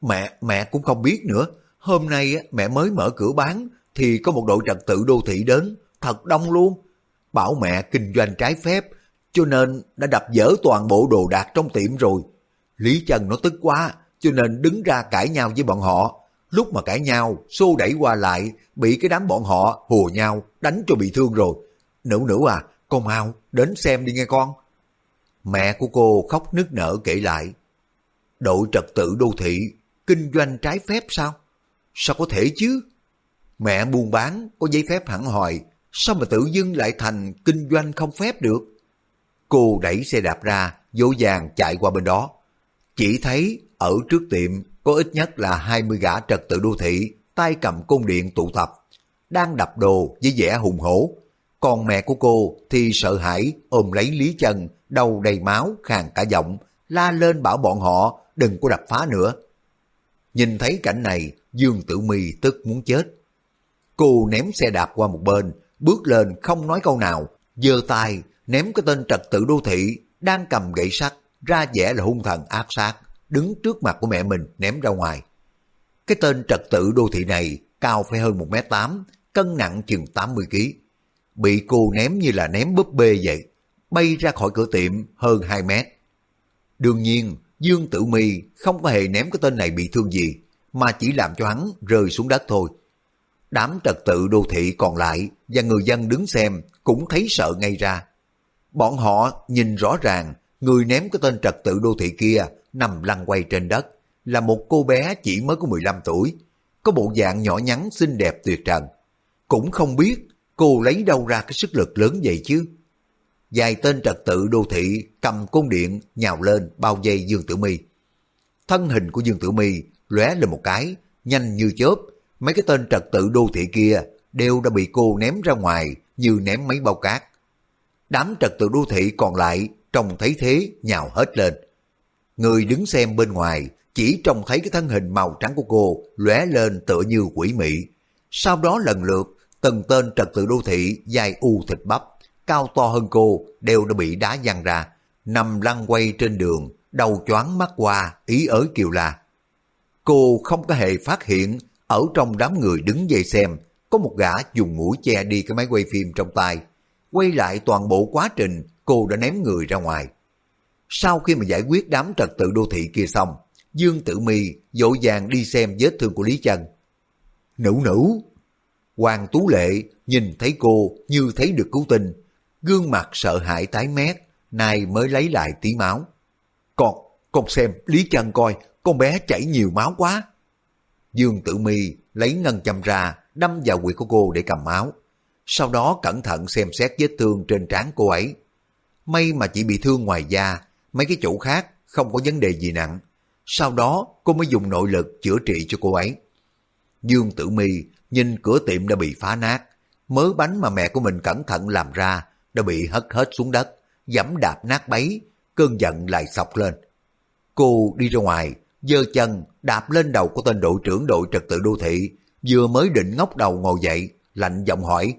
Mẹ, mẹ cũng không biết nữa. Hôm nay mẹ mới mở cửa bán thì có một đội trật tự đô thị đến, thật đông luôn. Bảo mẹ kinh doanh trái phép, cho nên đã đập dỡ toàn bộ đồ đạc trong tiệm rồi. Lý trần nó tức quá, cho nên đứng ra cãi nhau với bọn họ. Lúc mà cãi nhau, xô đẩy qua lại, bị cái đám bọn họ hùa nhau, đánh cho bị thương rồi. Nữ nữ à, con mau, đến xem đi nghe con. Mẹ của cô khóc nức nở kể lại. Đội trật tự đô thị, kinh doanh trái phép sao? Sao có thể chứ? Mẹ buôn bán, có giấy phép hẳn hòi, sao mà tự dưng lại thành kinh doanh không phép được? Cô đẩy xe đạp ra, dỗ dàng chạy qua bên đó. Chỉ thấy ở trước tiệm có ít nhất là 20 gã trật tự đô thị, tay cầm cung điện tụ tập, đang đập đồ với vẻ hùng hổ. Còn mẹ của cô thì sợ hãi ôm lấy Lý Chân, đầu đầy máu, khàn cả giọng, la lên bảo bọn họ đừng có đập phá nữa. Nhìn thấy cảnh này, Dương Tử Mi tức muốn chết. Cô ném xe đạp qua một bên, bước lên không nói câu nào, giơ tay ném cái tên trật tự đô thị đang cầm gậy sắt ra vẻ là hung thần ác sát, đứng trước mặt của mẹ mình ném ra ngoài. Cái tên trật tự đô thị này cao phải hơn 1m8, cân nặng chừng 80kg. Bị cô ném như là ném búp bê vậy, bay ra khỏi cửa tiệm hơn 2 mét. Đương nhiên, Dương Tử Mi không có hề ném cái tên này bị thương gì, mà chỉ làm cho hắn rơi xuống đất thôi. Đám trật tự đô thị còn lại và người dân đứng xem cũng thấy sợ ngay ra. Bọn họ nhìn rõ ràng người ném cái tên trật tự đô thị kia nằm lăn quay trên đất là một cô bé chỉ mới có 15 tuổi, có bộ dạng nhỏ nhắn xinh đẹp tuyệt trần. Cũng không biết cô lấy đâu ra cái sức lực lớn vậy chứ. dài tên trật tự đô thị cầm côn điện nhào lên bao vây Dương Tử Mi. Thân hình của Dương Tử Mi lóe lên một cái, nhanh như chớp, mấy cái tên trật tự đô thị kia đều đã bị cô ném ra ngoài như ném mấy bao cát. Đám trật tự đô thị còn lại trông thấy thế nhào hết lên. Người đứng xem bên ngoài chỉ trông thấy cái thân hình màu trắng của cô lóe lên tựa như quỷ mị. Sau đó lần lượt từng tên trật tự đô thị dài u thịt bắp, cao to hơn cô đều đã bị đá văng ra, nằm lăn quay trên đường, đầu choáng mắt qua, ý ới kiều la. Cô không có hề phát hiện ở trong đám người đứng dậy xem có một gã dùng mũi che đi cái máy quay phim trong tay. Quay lại toàn bộ quá trình cô đã ném người ra ngoài. Sau khi mà giải quyết đám trật tự đô thị kia xong, Dương Tử Mi dỗ dàng đi xem vết thương của Lý Chân. Nữ nữ! Hoàng Tú Lệ nhìn thấy cô như thấy được cứu tinh, gương mặt sợ hãi tái mét, nay mới lấy lại tí máu. Con, con xem Lý Chân coi, con bé chảy nhiều máu quá. Dương Tử Mi lấy ngân châm ra, đâm vào quyệt của cô để cầm máu. Sau đó cẩn thận xem xét vết thương trên trán cô ấy. May mà chỉ bị thương ngoài da, mấy cái chỗ khác không có vấn đề gì nặng. Sau đó cô mới dùng nội lực chữa trị cho cô ấy. Dương Tử Mi nhìn cửa tiệm đã bị phá nát, mớ bánh mà mẹ của mình cẩn thận làm ra đã bị hất hết xuống đất, dẫm đạp nát bấy, cơn giận lại sọc lên. Cô đi ra ngoài, giơ chân đạp lên đầu của tên đội trưởng đội trật tự đô thị, vừa mới định ngóc đầu ngồi dậy, lạnh giọng hỏi.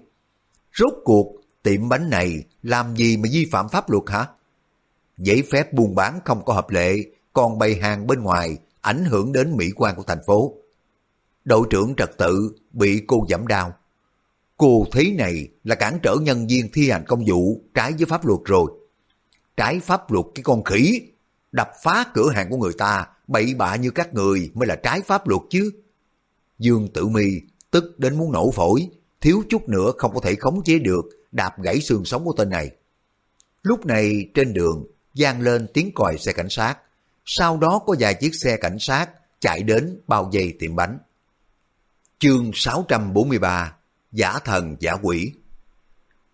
Rốt cuộc, tiệm bánh này làm gì mà vi phạm pháp luật hả? Giấy phép buôn bán không có hợp lệ, còn bày hàng bên ngoài, ảnh hưởng đến mỹ quan của thành phố. Đội trưởng trật tự bị cô giảm đau. Cô thấy này là cản trở nhân viên thi hành công vụ trái với pháp luật rồi. Trái pháp luật cái con khỉ, đập phá cửa hàng của người ta, bậy bạ như các người mới là trái pháp luật chứ. Dương Tử Mi tức đến muốn nổ phổi, thiếu chút nữa không có thể khống chế được, đạp gãy xương sống của tên này. Lúc này trên đường, gian lên tiếng còi xe cảnh sát, sau đó có vài chiếc xe cảnh sát chạy đến bao vây tiệm bánh. Chương 643 Giả thần giả quỷ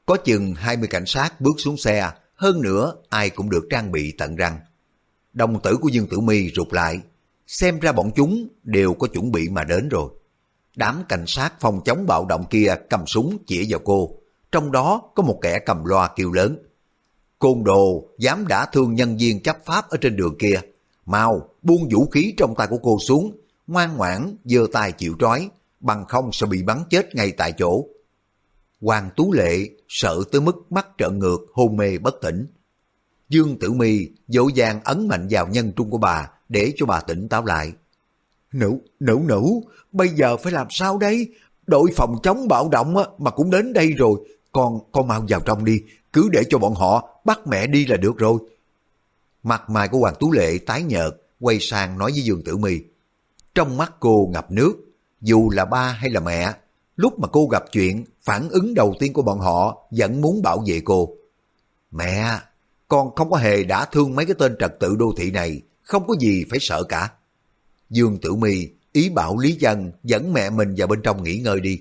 Có chừng 20 cảnh sát bước xuống xe, hơn nữa ai cũng được trang bị tận răng. Đồng tử của Dương Tử Mi rụt lại, xem ra bọn chúng đều có chuẩn bị mà đến rồi. Đám cảnh sát phòng chống bạo động kia cầm súng chỉ vào cô, trong đó có một kẻ cầm loa kêu lớn. Côn đồ dám đã thương nhân viên chấp pháp ở trên đường kia, mau buông vũ khí trong tay của cô xuống, ngoan ngoãn giơ tay chịu trói, bằng không sẽ bị bắn chết ngay tại chỗ. Hoàng Tú Lệ sợ tới mức mắt trợn ngược, hôn mê bất tỉnh. Dương Tử Mi dỗ dàng ấn mạnh vào nhân trung của bà để cho bà tỉnh táo lại. Nữ, nữ, nữ, bây giờ phải làm sao đây? Đội phòng chống bạo động mà cũng đến đây rồi. Con, con mau vào trong đi, cứ để cho bọn họ bắt mẹ đi là được rồi. Mặt mày của Hoàng Tú Lệ tái nhợt, quay sang nói với Dương Tử Mi. Trong mắt cô ngập nước, dù là ba hay là mẹ, lúc mà cô gặp chuyện, phản ứng đầu tiên của bọn họ vẫn muốn bảo vệ cô. Mẹ, con không có hề đã thương mấy cái tên trật tự đô thị này, không có gì phải sợ cả. Dương Tử Mi ý bảo Lý Dân dẫn mẹ mình vào bên trong nghỉ ngơi đi.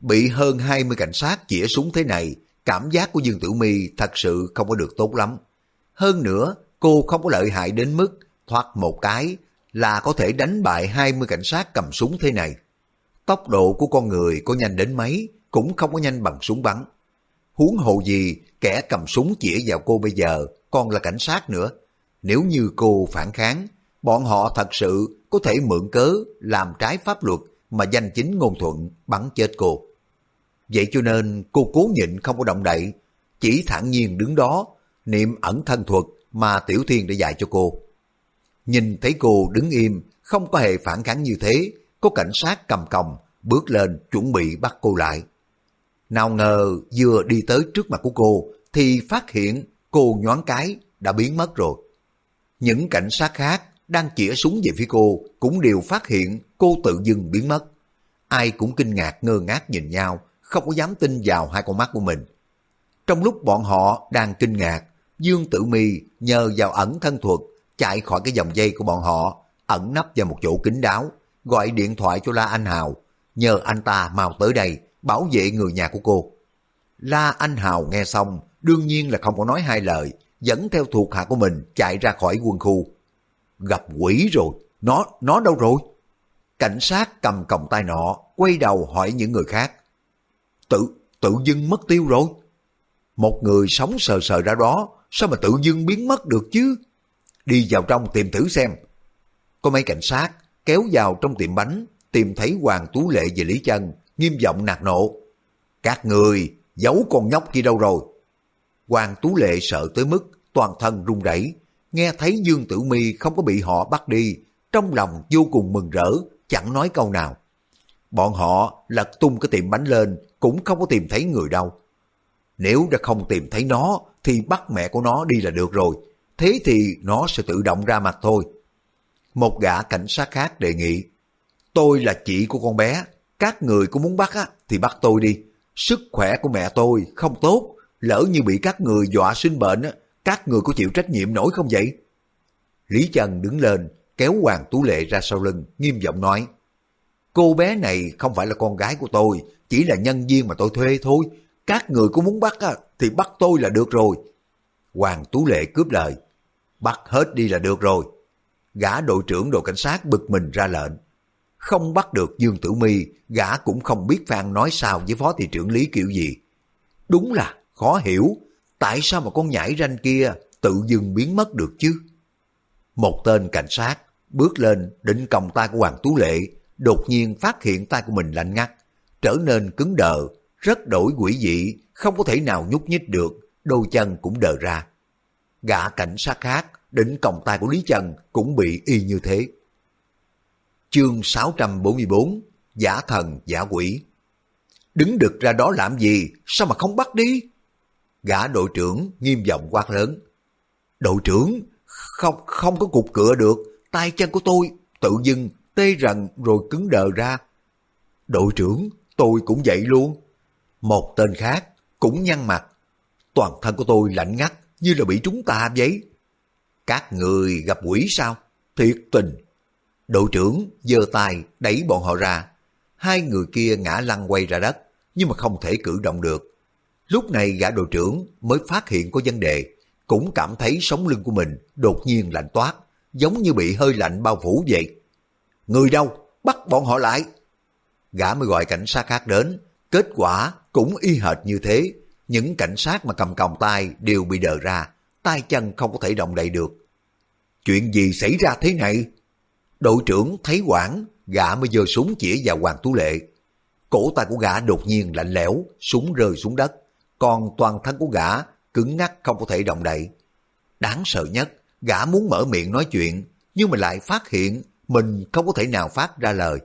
Bị hơn 20 cảnh sát chĩa súng thế này, cảm giác của Dương Tử Mi thật sự không có được tốt lắm. Hơn nữa, cô không có lợi hại đến mức thoát một cái là có thể đánh bại 20 cảnh sát cầm súng thế này. Tốc độ của con người có nhanh đến mấy cũng không có nhanh bằng súng bắn. Huống hồ gì kẻ cầm súng chĩa vào cô bây giờ còn là cảnh sát nữa. Nếu như cô phản kháng, bọn họ thật sự có thể mượn cớ làm trái pháp luật mà danh chính ngôn thuận bắn chết cô. Vậy cho nên cô cố nhịn không có động đậy, chỉ thản nhiên đứng đó, niệm ẩn thân thuật mà Tiểu Thiên đã dạy cho cô. Nhìn thấy cô đứng im, không có hề phản kháng như thế, có cảnh sát cầm còng, bước lên chuẩn bị bắt cô lại. Nào ngờ vừa đi tới trước mặt của cô thì phát hiện cô nhoáng cái đã biến mất rồi. Những cảnh sát khác đang chĩa súng về phía cô cũng đều phát hiện cô tự dưng biến mất. Ai cũng kinh ngạc ngơ ngác nhìn nhau, không có dám tin vào hai con mắt của mình. Trong lúc bọn họ đang kinh ngạc, Dương Tử Mi nhờ vào ẩn thân thuật chạy khỏi cái dòng dây của bọn họ, ẩn nấp vào một chỗ kín đáo, gọi điện thoại cho La Anh Hào, nhờ anh ta mau tới đây bảo vệ người nhà của cô. La Anh Hào nghe xong, đương nhiên là không có nói hai lời, dẫn theo thuộc hạ của mình chạy ra khỏi quân khu. Gặp quỷ rồi, nó, nó đâu rồi? Cảnh sát cầm còng tay nọ, quay đầu hỏi những người khác. Tự, tự dưng mất tiêu rồi. Một người sống sờ sờ ra đó, sao mà tự dưng biến mất được chứ? Đi vào trong tìm thử xem. Có mấy cảnh sát kéo vào trong tiệm bánh, tìm thấy Hoàng Tú Lệ và Lý Chân, nghiêm giọng nạt nộ. Các người giấu con nhóc kia đâu rồi? Hoàng Tú Lệ sợ tới mức toàn thân run rẩy, nghe thấy Dương Tử Mi không có bị họ bắt đi, trong lòng vô cùng mừng rỡ, chẳng nói câu nào. Bọn họ lật tung cái tiệm bánh lên, cũng không có tìm thấy người đâu. Nếu đã không tìm thấy nó, thì bắt mẹ của nó đi là được rồi. Thế thì nó sẽ tự động ra mặt thôi. Một gã cảnh sát khác đề nghị, tôi là chị của con bé, các người có muốn bắt á, thì bắt tôi đi. Sức khỏe của mẹ tôi không tốt, lỡ như bị các người dọa sinh bệnh á, các người có chịu trách nhiệm nổi không vậy? Lý Trần đứng lên, kéo Hoàng Tú Lệ ra sau lưng, nghiêm giọng nói. Cô bé này không phải là con gái của tôi, chỉ là nhân viên mà tôi thuê thôi. Các người có muốn bắt á, thì bắt tôi là được rồi. Hoàng Tú Lệ cướp lời. Bắt hết đi là được rồi. Gã đội trưởng đội cảnh sát bực mình ra lệnh. Không bắt được Dương Tử Mi, gã cũng không biết Phan nói sao với phó thị trưởng Lý kiểu gì. Đúng là khó hiểu, tại sao mà con nhảy ranh kia tự dưng biến mất được chứ? Một tên cảnh sát bước lên định còng tay của Hoàng Tú Lệ, đột nhiên phát hiện tay của mình lạnh ngắt, trở nên cứng đờ, rất đổi quỷ dị, không có thể nào nhúc nhích được, đôi chân cũng đờ ra. Gã cảnh sát khác định còng tay của Lý Trần cũng bị y như thế. Chương 644 Giả thần giả quỷ Đứng được ra đó làm gì? Sao mà không bắt đi? Gã đội trưởng nghiêm giọng quát lớn. Đội trưởng, không không có cục cửa được, tay chân của tôi tự dưng tê rần rồi cứng đờ ra. Đội trưởng, tôi cũng vậy luôn. Một tên khác cũng nhăn mặt. Toàn thân của tôi lạnh ngắt như là bị trúng tà giấy. Các người gặp quỷ sao? Thiệt tình. Đội trưởng giơ tay đẩy bọn họ ra. Hai người kia ngã lăn quay ra đất, nhưng mà không thể cử động được. Lúc này gã đội trưởng mới phát hiện có vấn đề, cũng cảm thấy sống lưng của mình đột nhiên lạnh toát, giống như bị hơi lạnh bao phủ vậy. Người đâu? Bắt bọn họ lại! Gã mới gọi cảnh sát khác đến, kết quả cũng y hệt như thế. Những cảnh sát mà cầm còng tay đều bị đờ ra, tay chân không có thể động đậy được. Chuyện gì xảy ra thế này? Đội trưởng thấy quảng, gã mới giơ súng chỉ vào Hoàng Tú Lệ. Cổ tay của gã đột nhiên lạnh lẽo, súng rơi xuống đất, còn toàn thân của gã cứng ngắc không có thể động đậy. Đáng sợ nhất, gã muốn mở miệng nói chuyện, nhưng mà lại phát hiện mình không có thể nào phát ra lời.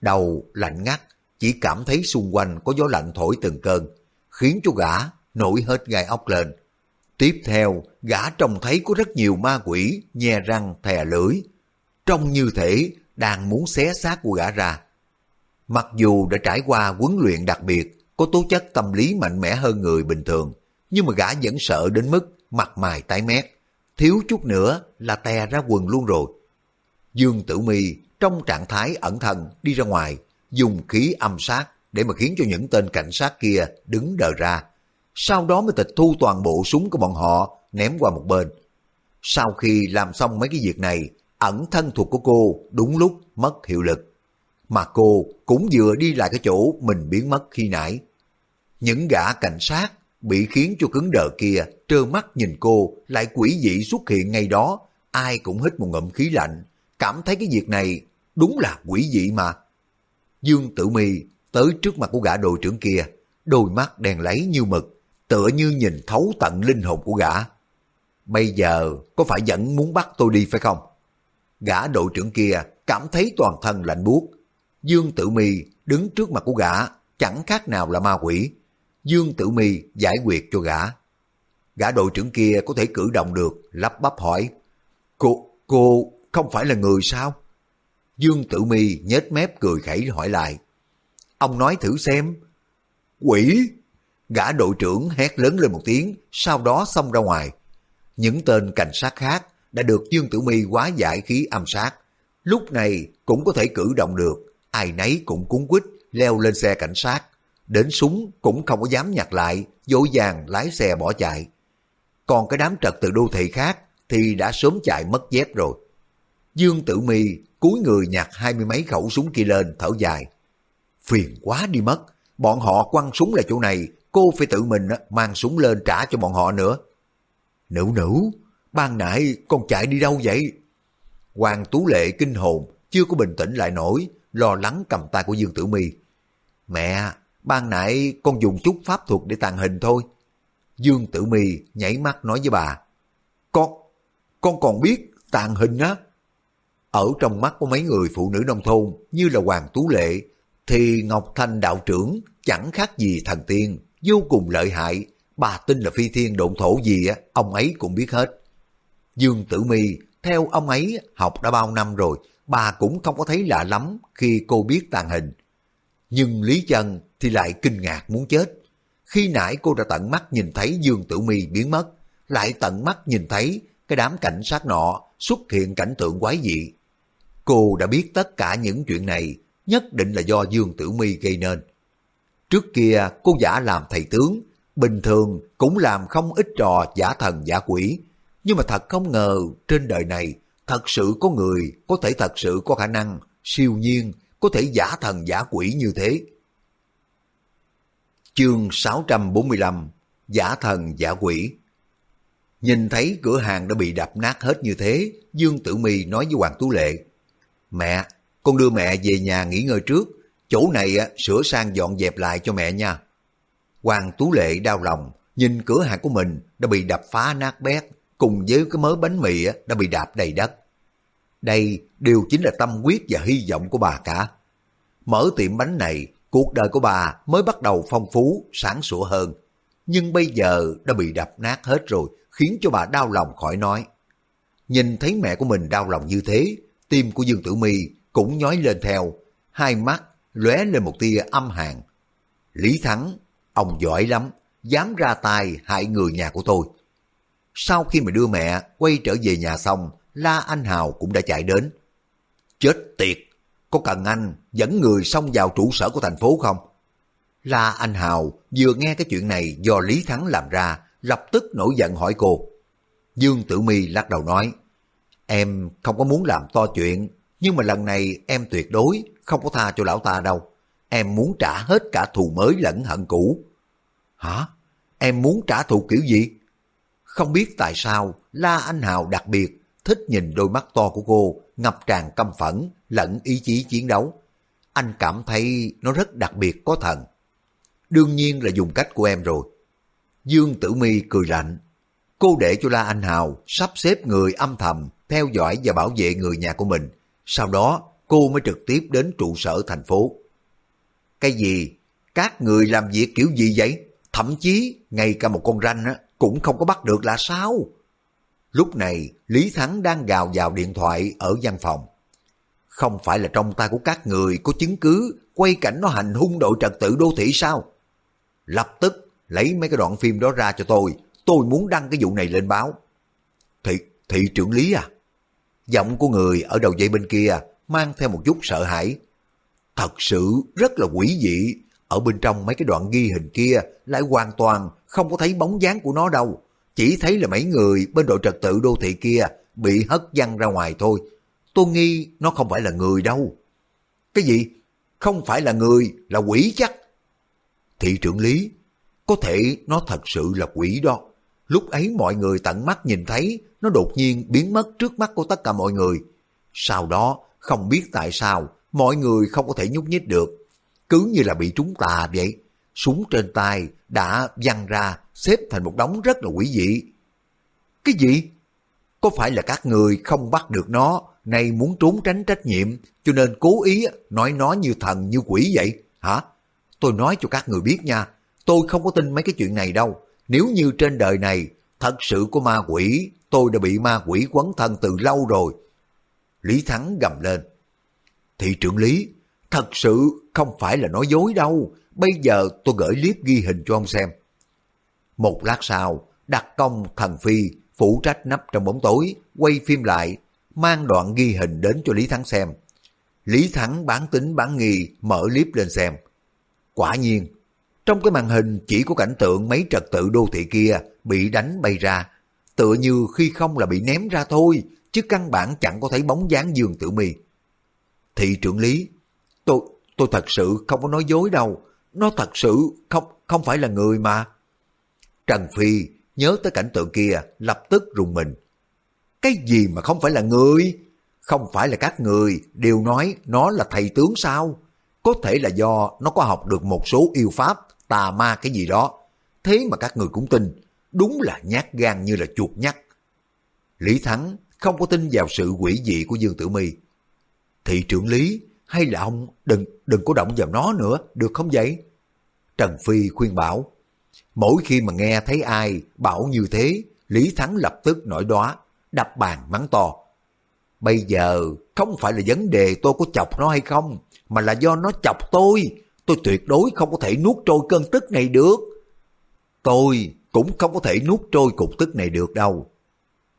Đầu lạnh ngắt, chỉ cảm thấy xung quanh có gió lạnh thổi từng cơn, khiến cho gã nổi hết gai ốc lên. Tiếp theo, gã trông thấy có rất nhiều ma quỷ nhe răng thè lưỡi, trông như thể đang muốn xé xác của gã ra. Mặc dù đã trải qua huấn luyện đặc biệt, có tố chất tâm lý mạnh mẽ hơn người bình thường, nhưng mà gã vẫn sợ đến mức mặt mày tái mét, thiếu chút nữa là tè ra quần luôn rồi. Dương Tử Mi trong trạng thái ẩn thần đi ra ngoài, dùng khí âm sát để mà khiến cho những tên cảnh sát kia đứng đờ ra. sau đó mới tịch thu toàn bộ súng của bọn họ ném qua một bên. Sau khi làm xong mấy cái việc này, ẩn thân thuật của cô đúng lúc mất hiệu lực. Mà cô cũng vừa đi lại cái chỗ mình biến mất khi nãy. Những gã cảnh sát bị khiến cho cứng đờ kia trơ mắt nhìn cô lại quỷ dị xuất hiện ngay đó, ai cũng hít một ngụm khí lạnh, cảm thấy cái việc này đúng là quỷ dị mà. Dương Tử Mi tới trước mặt của gã đội trưởng kia, đôi mắt đèn lấy như mực, tựa như nhìn thấu tận linh hồn của gã. Bây giờ có phải vẫn muốn bắt tôi đi phải không? Gã đội trưởng kia cảm thấy toàn thân lạnh buốt. Dương Tử Mi đứng trước mặt của gã chẳng khác nào là ma quỷ. Dương Tử Mi giải quyết cho gã. Gã đội trưởng kia có thể cử động được, lắp bắp hỏi. Cô, cô không phải là người sao? Dương Tử Mi nhếch mép cười khẩy hỏi lại. Ông nói thử xem. Quỷ! Gã đội trưởng hét lớn lên một tiếng, sau đó xông ra ngoài. Những tên cảnh sát khác đã được Dương Tử Mi quá giải khí âm sát. Lúc này cũng có thể cử động được, ai nấy cũng cuốn quýt leo lên xe cảnh sát. Đến súng cũng không có dám nhặt lại, dỗ dàng lái xe bỏ chạy. Còn cái đám trật tự đô thị khác thì đã sớm chạy mất dép rồi. Dương Tử Mi cúi người nhặt hai mươi mấy khẩu súng kia lên thở dài. Phiền quá đi mất, bọn họ quăng súng lại chỗ này, cô phải tự mình mang súng lên trả cho bọn họ nữa. Nữ nữ, ban nãy con chạy đi đâu vậy? Hoàng Tú Lệ kinh hồn, chưa có bình tĩnh lại nổi, lo lắng cầm tay của Dương Tử Mi. Mẹ, ban nãy con dùng chút pháp thuật để tàn hình thôi. Dương Tử Mi nhảy mắt nói với bà. Con, con còn biết tàn hình á? Ở trong mắt của mấy người phụ nữ nông thôn như là Hoàng Tú Lệ, thì Ngọc Thanh đạo trưởng chẳng khác gì thần tiên, vô cùng lợi hại. Bà tin là phi thiên độn thổ gì á, ông ấy cũng biết hết. Dương Tử Mi theo ông ấy học đã bao năm rồi, bà cũng không có thấy lạ lắm khi cô biết tàn hình. Nhưng Lý Chân thì lại kinh ngạc muốn chết. Khi nãy cô đã tận mắt nhìn thấy Dương Tử Mi biến mất, lại tận mắt nhìn thấy cái đám cảnh sát nọ xuất hiện cảnh tượng quái dị. Cô đã biết tất cả những chuyện này nhất định là do Dương Tử Mi gây nên. Trước kia cô giả làm thầy tướng, bình thường cũng làm không ít trò giả thần giả quỷ, nhưng mà thật không ngờ trên đời này thật sự có người có thể thật sự có khả năng siêu nhiên, có thể giả thần giả quỷ như thế. Chương 645 Giả thần giả quỷ Nhìn thấy cửa hàng đã bị đập nát hết như thế, Dương Tử Mi nói với Hoàng Tú Lệ, Mẹ, con đưa mẹ về nhà nghỉ ngơi trước, chỗ này sửa sang dọn dẹp lại cho mẹ nha. Hoàng Tú Lệ đau lòng, nhìn cửa hàng của mình đã bị đập phá nát bét, cùng với cái mớ bánh mì đã bị đạp đầy đất. Đây đều chính là tâm quyết và hy vọng của bà cả. Mở tiệm bánh này, cuộc đời của bà mới bắt đầu phong phú, sáng sủa hơn. Nhưng bây giờ đã bị đập nát hết rồi, khiến cho bà đau lòng khỏi nói. Nhìn thấy mẹ của mình đau lòng như thế, tim của Dương Tử Mi cũng nhói lên theo, hai mắt lóe lên một tia âm hàn. Lý Thắng, ông giỏi lắm, dám ra tay hại người nhà của tôi. Sau khi mà đưa mẹ quay trở về nhà xong, La Anh Hào cũng đã chạy đến. Chết tiệt, có cần anh dẫn người xông vào trụ sở của thành phố không? La Anh Hào vừa nghe cái chuyện này do Lý Thắng làm ra, lập tức nổi giận hỏi cô. Dương Tử Mi lắc đầu nói, em không có muốn làm to chuyện, nhưng mà lần này em tuyệt đối không có tha cho lão ta đâu. Em muốn trả hết cả thù mới lẫn hận cũ. Hả? Em muốn trả thù kiểu gì? Không biết tại sao La Anh Hào đặc biệt thích nhìn đôi mắt to của cô ngập tràn căm phẫn, lẫn ý chí chiến đấu. Anh cảm thấy nó rất đặc biệt có thần. Đương nhiên là dùng cách của em rồi. Dương Tử Mi cười lạnh. Cô để cho La Anh Hào sắp xếp người âm thầm theo dõi và bảo vệ người nhà của mình. Sau đó, cô mới trực tiếp đến trụ sở thành phố. Cái gì? Các người làm việc kiểu gì vậy? Thậm chí, ngay cả một con ranh cũng không có bắt được là sao? Lúc này, Lý Thắng đang gào vào điện thoại ở văn phòng. Không phải là trong tay của các người có chứng cứ quay cảnh nó hành hung đội trật tự đô thị sao? Lập tức lấy mấy cái đoạn phim đó ra cho tôi, tôi muốn đăng cái vụ này lên báo. Thị, thị trưởng Lý à? Giọng của người ở đầu dây bên kia mang theo một chút sợ hãi. Thật sự rất là quỷ dị, ở bên trong mấy cái đoạn ghi hình kia lại hoàn toàn không có thấy bóng dáng của nó đâu. Chỉ thấy là mấy người bên đội trật tự đô thị kia bị hất văng ra ngoài thôi. Tôi nghi nó không phải là người đâu. Cái gì? Không phải là người, là quỷ chắc. Thị trưởng lý, có thể nó thật sự là quỷ đó. Lúc ấy mọi người tận mắt nhìn thấy nó đột nhiên biến mất trước mắt của tất cả mọi người. Sau đó, không biết tại sao, mọi người không có thể nhúc nhích được. Cứ như là bị trúng tà vậy. Súng trên tay đã văng ra, xếp thành một đống rất là quỷ dị. Cái gì? Có phải là các người không bắt được nó, nay muốn trốn tránh trách nhiệm, cho nên cố ý nói nó như thần như quỷ vậy, hả? Tôi nói cho các người biết nha, tôi không có tin mấy cái chuyện này đâu. Nếu như trên đời này thật sự có ma quỷ, tôi đã bị ma quỷ quấn thân từ lâu rồi. Lý Thắng gầm lên. Thị trưởng Lý, thật sự không phải là nói dối đâu, bây giờ tôi gửi clip ghi hình cho ông xem. Một lát sau, đặc công thần phi phụ trách nấp trong bóng tối, quay phim lại, mang đoạn ghi hình đến cho Lý Thắng xem. Lý Thắng bán tính bán nghi mở clip lên xem. Quả nhiên, trong cái màn hình chỉ có cảnh tượng mấy trật tự đô thị kia bị đánh bay ra, tựa như khi không là bị ném ra thôi, chứ căn bản chẳng có thấy bóng dáng Dương Tử Mi. Thị trưởng Lý, tôi tôi thật sự không có nói dối đâu, nó thật sự không không phải là người mà. Trần Phi nhớ tới cảnh tượng kia lập tức rùng mình. Cái gì mà không phải là người? Không phải là các người đều nói nó là thầy tướng sao? Có thể là do nó có học được một số yêu pháp, tà ma cái gì đó. Thế mà các người cũng tin, đúng là nhát gan như là chuột nhắt. Lý Thắng không có tin vào sự quỷ dị của Dương Tử Mi. Thị trưởng Lý, hay là ông đừng đừng có động vào nó nữa, được không vậy? Trần Phi khuyên bảo, mỗi khi mà nghe thấy ai bảo như thế, Lý Thắng lập tức nổi đóa, đập bàn mắng to. Bây giờ không phải là vấn đề tôi có chọc nó hay không, mà là do nó chọc tôi. Tôi tuyệt đối không có thể nuốt trôi cơn tức này được. Tôi cũng không có thể nuốt trôi cục tức này được đâu.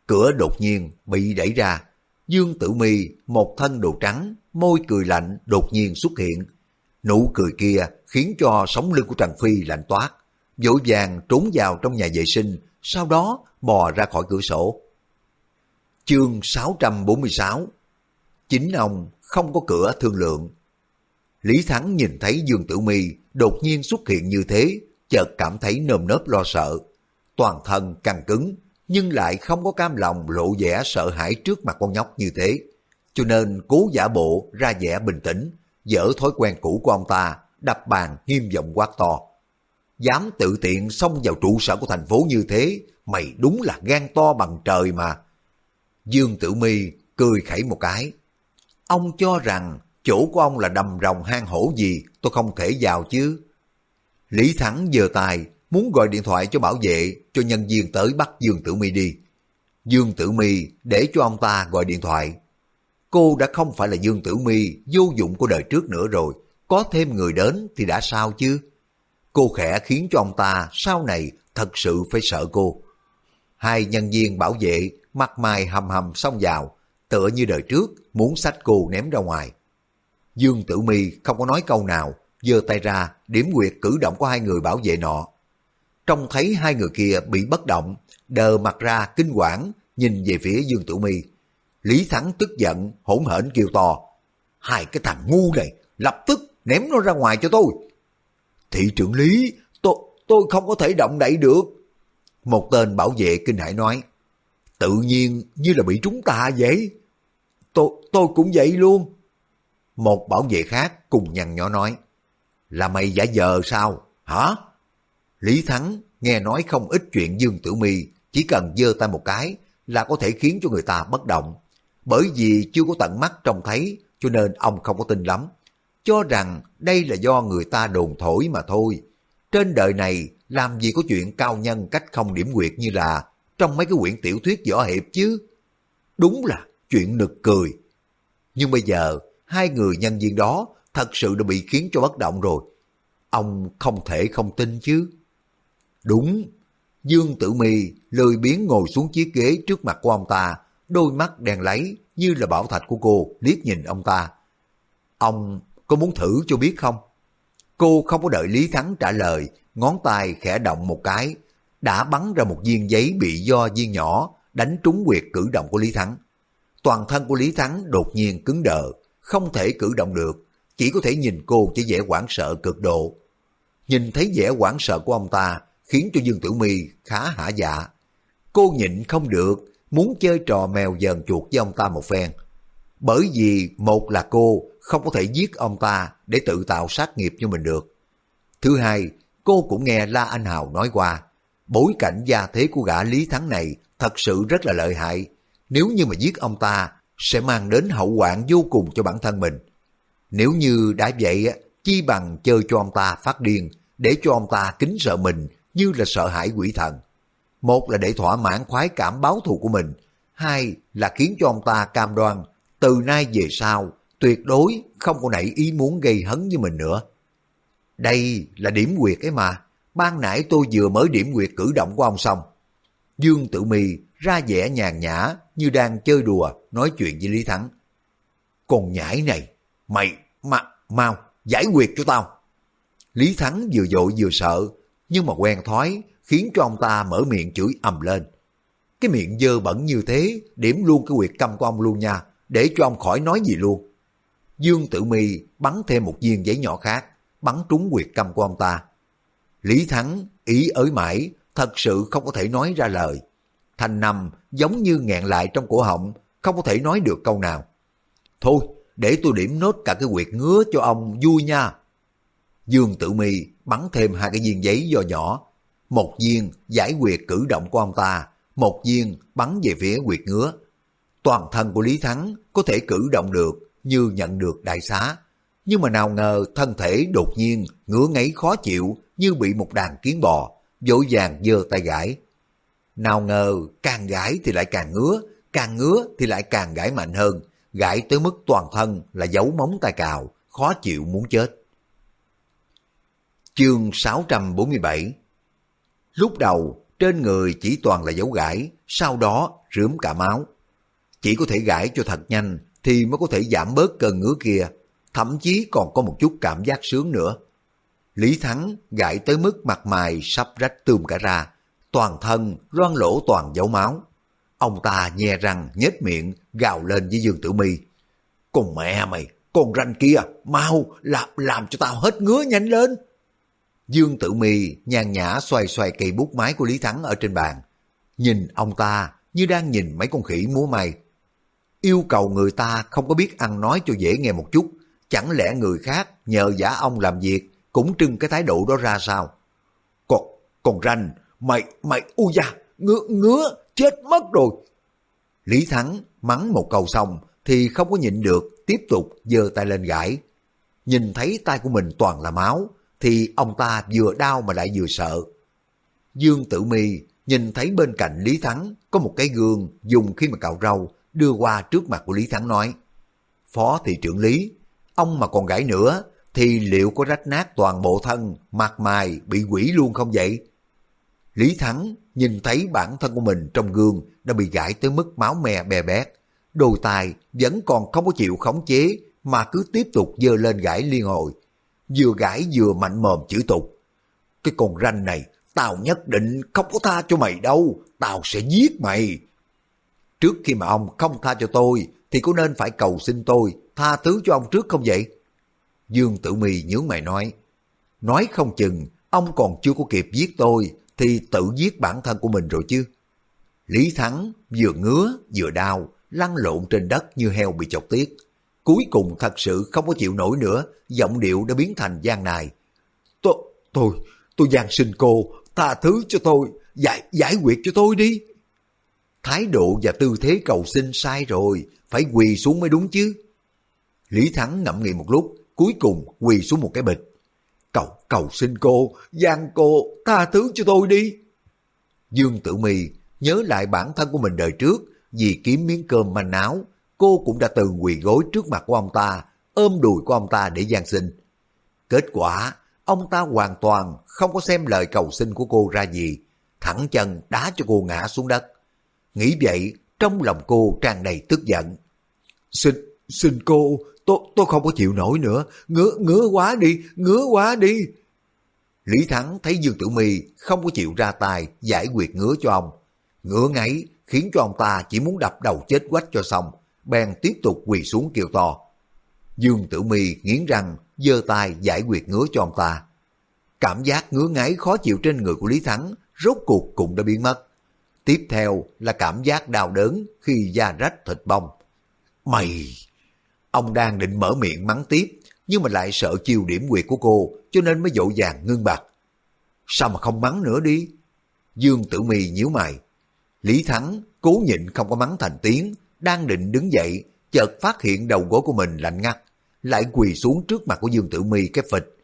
Cửa đột nhiên bị đẩy ra. Dương Tử Mi một thân đồ trắng, môi cười lạnh đột nhiên xuất hiện. Nụ cười kia khiến cho sống lưng của Trần Phi lạnh toát. Vội vàng trốn vào trong nhà vệ sinh, sau đó bò ra khỏi cửa sổ. Chương 646 Chính ông không có cửa thương lượng. Lý Thắng nhìn thấy Dương Tử Mi đột nhiên xuất hiện như thế, chợt cảm thấy nơm nớp lo sợ. Toàn thân căng cứng, nhưng lại không có cam lòng lộ vẻ sợ hãi trước mặt con nhóc như thế. Cho nên cố giả bộ ra vẻ bình tĩnh, dỡ thói quen cũ của ông ta, đập bàn nghiêm giọng quát to. Dám tự tiện xông vào trụ sở của thành phố như thế, mày đúng là gan to bằng trời mà. Dương Tử Mi cười khẩy một cái. Ông cho rằng chỗ của ông là đầm rồng hang hổ gì tôi không thể vào chứ. Lý Thắng giơ tài muốn gọi điện thoại cho bảo vệ cho nhân viên tới bắt Dương Tử Mi đi. Dương Tử Mi để cho ông ta gọi điện thoại. Cô đã không phải là Dương Tử Mi vô dụng của đời trước nữa rồi, có thêm người đến thì đã sao chứ? Cô khẽ khiến cho ông ta sau này thật sự phải sợ cô. Hai nhân viên bảo vệ mặt mày hầm hầm xông vào, tựa như đời trước muốn sách cô ném ra ngoài. Dương Tử Mi không có nói câu nào, giơ tay ra điểm quyệt cử động của hai người bảo vệ nọ. Trông thấy hai người kia bị bất động, đờ mặt ra kinh quản nhìn về phía Dương Tử Mi. Lý Thắng tức giận, hỗn hển kêu to. Hai cái thằng ngu này, lập tức ném nó ra ngoài cho tôi. Thị trưởng Lý, tôi, tôi không có thể động đậy được. Một tên bảo vệ kinh hãi nói. Tự nhiên như là bị trúng tà vậy. Tôi, tôi cũng vậy luôn. Một bảo vệ khác cùng nhằn nhỏ nói. Là mày giả vờ sao? Hả? Lý Thắng nghe nói không ít chuyện Dương Tử Mi chỉ cần giơ tay một cái là có thể khiến cho người ta bất động. Bởi vì chưa có tận mắt trông thấy cho nên ông không có tin lắm. Cho rằng đây là do người ta đồn thổi mà thôi. Trên đời này làm gì có chuyện cao nhân cách không điểm quyệt như là trong mấy cái quyển tiểu thuyết võ hiệp chứ. Đúng là chuyện nực cười. Nhưng bây giờ hai người nhân viên đó thật sự đã bị khiến cho bất động rồi. Ông không thể không tin chứ. Đúng, Dương Tử Mi lười biến ngồi xuống chiếc ghế trước mặt của ông ta, đôi mắt đèn lấy như là bảo thạch của cô liếc nhìn ông ta. Ông có muốn thử cho biết không? Cô không có đợi Lý Thắng trả lời, ngón tay khẽ động một cái, đã bắn ra một viên giấy bị do viên nhỏ đánh trúng quyệt cử động của Lý Thắng. Toàn thân của Lý Thắng đột nhiên cứng đờ, không thể cử động được, chỉ có thể nhìn cô chỉ vẻ hoảng sợ cực độ. Nhìn thấy vẻ hoảng sợ của ông ta khiến cho Dương Tử Mi khá hả dạ. Cô nhịn không được, muốn chơi trò mèo dần chuột với ông ta một phen. Bởi vì một là cô không có thể giết ông ta để tự tạo sát nghiệp cho mình được. Thứ hai, cô cũng nghe La Anh Hào nói qua, bối cảnh gia thế của gã Lý Thắng này thật sự rất là lợi hại. Nếu như mà giết ông ta, sẽ mang đến hậu hoạn vô cùng cho bản thân mình. Nếu như đã vậy, chi bằng chơi cho ông ta phát điên, để cho ông ta kính sợ mình như là sợ hãi quỷ thần. Một là để thỏa mãn khoái cảm báo thù của mình, hai là khiến cho ông ta cam đoan từ nay về sau tuyệt đối không có nảy ý muốn gây hấn với mình nữa. Đây là điểm quyệt ấy mà, ban nãy tôi vừa mới điểm quyệt cử động của ông xong. Dương Tử Mì ra vẻ nhàn nhã như đang chơi đùa nói chuyện với Lý Thắng. Còn nhãi này, mày, mà, mau, giải quyết cho tao. Lý Thắng vừa dội vừa sợ, nhưng mà quen thói khiến cho ông ta mở miệng chửi ầm lên. Cái miệng dơ bẩn như thế, điểm luôn cái quyệt câm của ông luôn nha, để cho ông khỏi nói gì luôn. Dương Tử Mi bắn thêm một viên giấy nhỏ khác, bắn trúng quyệt câm của ông ta. Lý Thắng ý ới mãi, thật sự không có thể nói ra lời. Thành nằm giống như nghẹn lại trong cổ họng, không có thể nói được câu nào. Thôi, để tôi điểm nốt cả cái quyệt ngứa cho ông vui nha. Dương Tử Mi bắn thêm hai cái viên giấy do nhỏ. Một viên giải quyệt cử động của ông ta, một viên bắn về phía quyệt ngứa. Toàn thân của Lý Thắng có thể cử động được như nhận được đại xá. Nhưng mà nào ngờ thân thể đột nhiên ngứa ngáy khó chịu như bị một đàn kiến bò, dội vàng giơ tay gãi. Nào ngờ càng gãi thì lại càng ngứa, càng ngứa thì lại càng gãi mạnh hơn, gãi tới mức toàn thân là dấu móng tay cào, khó chịu muốn chết. Chương 647 Lúc đầu, trên người chỉ toàn là dấu gãi, sau đó rướm cả máu. Chỉ có thể gãi cho thật nhanh thì mới có thể giảm bớt cơn ngứa kia, thậm chí còn có một chút cảm giác sướng nữa. Lý Thắng gãi tới mức mặt mày sắp rách tươm cả ra, toàn thân loan lỗ toàn dấu máu. Ông ta nhe răng nhếch miệng gào lên với Dương Tử Mi. cùng mẹ mày, con ranh kia, mau làm làm cho tao hết ngứa nhanh lên. Dương Tử Mi nhàn nhã xoay xoay cây bút máy của Lý Thắng ở trên bàn. Nhìn ông ta như đang nhìn mấy con khỉ múa may. Yêu cầu người ta không có biết ăn nói cho dễ nghe một chút, chẳng lẽ người khác nhờ giả ông làm việc cũng trưng cái thái độ đó ra sao? Còn, còn ranh, mày, mày, u da, ngứa, ngứa, chết mất rồi. Lý Thắng mắng một câu xong thì không có nhịn được, tiếp tục giơ tay lên gãi. Nhìn thấy tay của mình toàn là máu, thì ông ta vừa đau mà lại vừa sợ. Dương Tử Mi nhìn thấy bên cạnh Lý Thắng có một cái gương dùng khi mà cạo râu đưa qua trước mặt của Lý Thắng nói Phó thị trưởng Lý, ông mà còn gãy nữa thì liệu có rách nát toàn bộ thân, mặt mày bị quỷ luôn không vậy? Lý Thắng nhìn thấy bản thân của mình trong gương đã bị gãy tới mức máu me bè bét. đồ tài vẫn còn không có chịu khống chế mà cứ tiếp tục dơ lên gãy liên hồi. Vừa gãi vừa mạnh mồm chữ tục. Cái con ranh này, tao nhất định không có tha cho mày đâu, tao sẽ giết mày. Trước khi mà ông không tha cho tôi, thì có nên phải cầu xin tôi, tha thứ cho ông trước không vậy? Dương Tử mì nhướng mày nói, nói không chừng ông còn chưa có kịp giết tôi thì tự giết bản thân của mình rồi chứ. Lý Thắng vừa ngứa vừa đau, lăn lộn trên đất như heo bị chọc tiết. Cuối cùng thật sự không có chịu nổi nữa, giọng điệu đã biến thành gian nài. Tôi, tôi, tôi gian xin cô, tha thứ cho tôi, giải, giải quyết cho tôi đi. Thái độ và tư thế cầu xin sai rồi, phải quỳ xuống mới đúng chứ. Lý Thắng ngậm nghĩ một lúc, cuối cùng quỳ xuống một cái bịch. Cầu, cầu xin cô, gian cô, tha thứ cho tôi đi. Dương Tử Mi nhớ lại bản thân của mình đời trước, vì kiếm miếng cơm manh áo, cô cũng đã từng quỳ gối trước mặt của ông ta, ôm đùi của ông ta để gian sinh. Kết quả, ông ta hoàn toàn không có xem lời cầu xin của cô ra gì, thẳng chân đá cho cô ngã xuống đất. Nghĩ vậy, trong lòng cô tràn đầy tức giận. Xin, xin cô, tôi, tôi không có chịu nổi nữa, ngứa, ngứa quá đi, ngứa quá đi. Lý Thắng thấy Dương Tử Mi không có chịu ra tay giải quyết ngứa cho ông. Ngứa ngáy khiến cho ông ta chỉ muốn đập đầu chết quách cho xong, bèn tiếp tục quỳ xuống kêu to. Dương Tử Mi nghiến răng, giơ tay giải quyết ngứa cho ông ta. Cảm giác ngứa ngáy khó chịu trên người của Lý Thắng rốt cuộc cũng đã biến mất. Tiếp theo là cảm giác đau đớn khi da rách thịt bong. Mày! Ông đang định mở miệng mắng tiếp, nhưng mà lại sợ chiêu điểm quyệt của cô, cho nên mới dỗ dàng ngưng bạc. Sao mà không mắng nữa đi? Dương Tử Mi nhíu mày. Lý Thắng cố nhịn không có mắng thành tiếng, đang định đứng dậy, chợt phát hiện đầu gối của mình lạnh ngắt, lại quỳ xuống trước mặt của Dương Tử Mi cái phịch.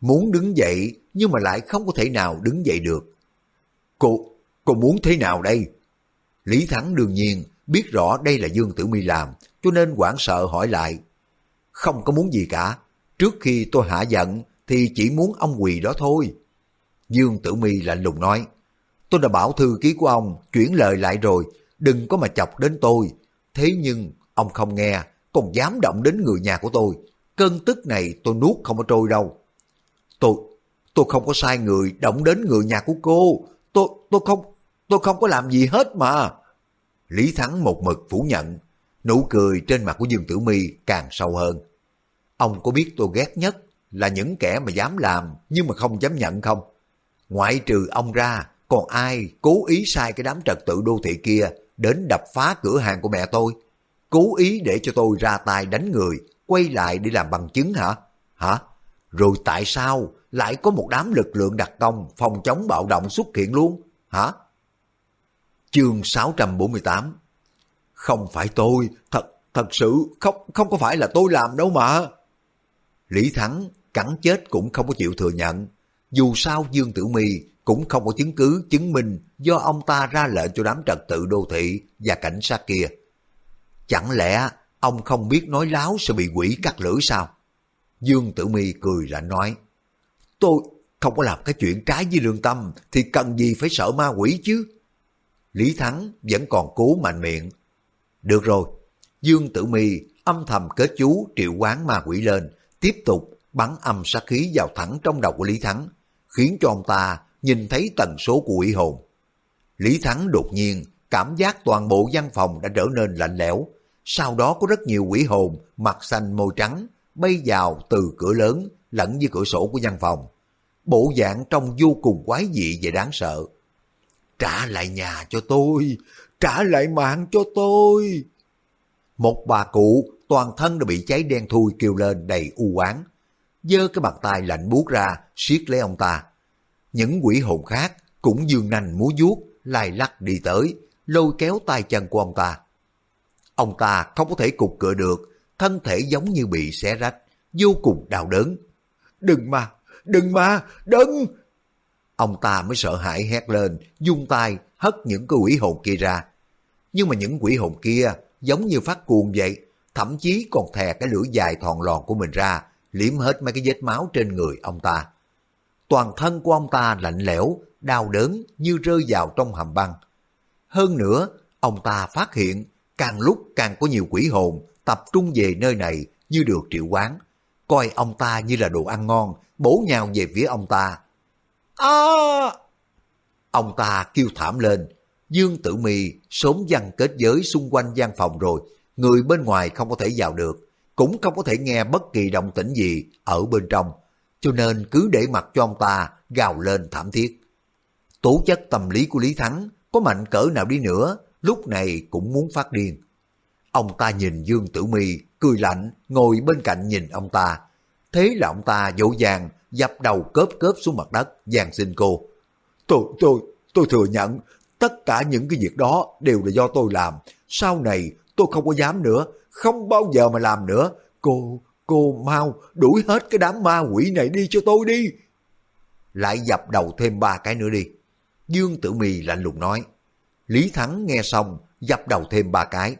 Muốn đứng dậy nhưng mà lại không có thể nào đứng dậy được. Cô, cô muốn thế nào đây? Lý Thắng đương nhiên biết rõ đây là Dương Tử Mi làm, cho nên hoảng sợ hỏi lại. Không có muốn gì cả, trước khi tôi hạ giận thì chỉ muốn ông quỳ đó thôi. Dương Tử Mi lạnh lùng nói, tôi đã bảo thư ký của ông chuyển lời lại rồi, đừng có mà chọc đến tôi. Thế nhưng ông không nghe, còn dám động đến người nhà của tôi. Cơn tức này tôi nuốt không có trôi đâu. Tôi, tôi không có sai người động đến người nhà của cô. Tôi, tôi không, tôi không có làm gì hết mà. Lý Thắng một mực phủ nhận, nụ cười trên mặt của Dương Tử Mi càng sâu hơn. Ông có biết tôi ghét nhất là những kẻ mà dám làm nhưng mà không dám nhận không? Ngoại trừ ông ra, còn ai cố ý sai cái đám trật tự đô thị kia đến đập phá cửa hàng của mẹ tôi? Cố ý để cho tôi ra tay đánh người, quay lại để làm bằng chứng hả? Hả? Rồi tại sao lại có một đám lực lượng đặc công phòng chống bạo động xuất hiện luôn? Hả? Chương 648 Không phải tôi, thật thật sự không không có phải là tôi làm đâu mà. Lý Thắng cắn chết cũng không có chịu thừa nhận. Dù sao Dương Tử My cũng không có chứng cứ chứng minh do ông ta ra lệnh cho đám trật tự đô thị và cảnh sát kia. Chẳng lẽ ông không biết nói láo sẽ bị quỷ cắt lưỡi sao? Dương Tử Mi cười lạnh nói, tôi không có làm cái chuyện trái với lương tâm thì cần gì phải sợ ma quỷ chứ? Lý Thắng vẫn còn cố mạnh miệng. Được rồi, Dương Tử Mi âm thầm kết chú triệu quán ma quỷ lên, tiếp tục bắn âm sát khí vào thẳng trong đầu của Lý Thắng, khiến cho ông ta nhìn thấy tần số của quỷ hồn. Lý Thắng đột nhiên cảm giác toàn bộ văn phòng đã trở nên lạnh lẽo, sau đó có rất nhiều quỷ hồn mặt xanh môi trắng bay vào từ cửa lớn lẫn với cửa sổ của văn phòng. Bộ dạng trông vô cùng quái dị và đáng sợ. Trả lại nhà cho tôi, trả lại mạng cho tôi. Một bà cụ toàn thân đã bị cháy đen thui kêu lên đầy u oán giơ cái bàn tay lạnh buốt ra siết lấy ông ta. Những quỷ hồn khác cũng dương nành múa vuốt lai lắc đi tới, lôi kéo tay chân của ông ta. Ông ta không có thể cục cựa được, thân thể giống như bị xé rách, vô cùng đau đớn. Đừng mà, đừng mà, đừng! Ông ta mới sợ hãi hét lên, dung tay hất những cái quỷ hồn kia ra. Nhưng mà những quỷ hồn kia giống như phát cuồng vậy, thậm chí còn thè cái lưỡi dài thòn lòn của mình ra, liếm hết mấy cái vết máu trên người ông ta. Toàn thân của ông ta lạnh lẽo, đau đớn như rơi vào trong hầm băng. Hơn nữa, ông ta phát hiện càng lúc càng có nhiều quỷ hồn tập trung về nơi này như được triệu quán, coi ông ta như là đồ ăn ngon, bổ nhào về phía ông ta. À! Ông ta kêu thảm lên, Dương Tử Mi sớm văn kết giới xung quanh gian phòng rồi, người bên ngoài không có thể vào được, cũng không có thể nghe bất kỳ động tĩnh gì ở bên trong, cho nên cứ để mặt cho ông ta gào lên thảm thiết. Tố chất tâm lý của Lý Thắng có mạnh cỡ nào đi nữa, lúc này cũng muốn phát điên. Ông ta nhìn Dương Tử Mi cười lạnh, ngồi bên cạnh nhìn ông ta. Thế là ông ta dỗ dàng dập đầu cớp cớp xuống mặt đất, giàn xin cô. Tôi, tôi, tôi thừa nhận, tất cả những cái việc đó đều là do tôi làm. Sau này tôi không có dám nữa, không bao giờ mà làm nữa. Cô, cô mau đuổi hết cái đám ma quỷ này đi cho tôi đi. Lại dập đầu thêm ba cái nữa đi. Dương Tử Mì lạnh lùng nói. Lý Thắng nghe xong, dập đầu thêm ba cái.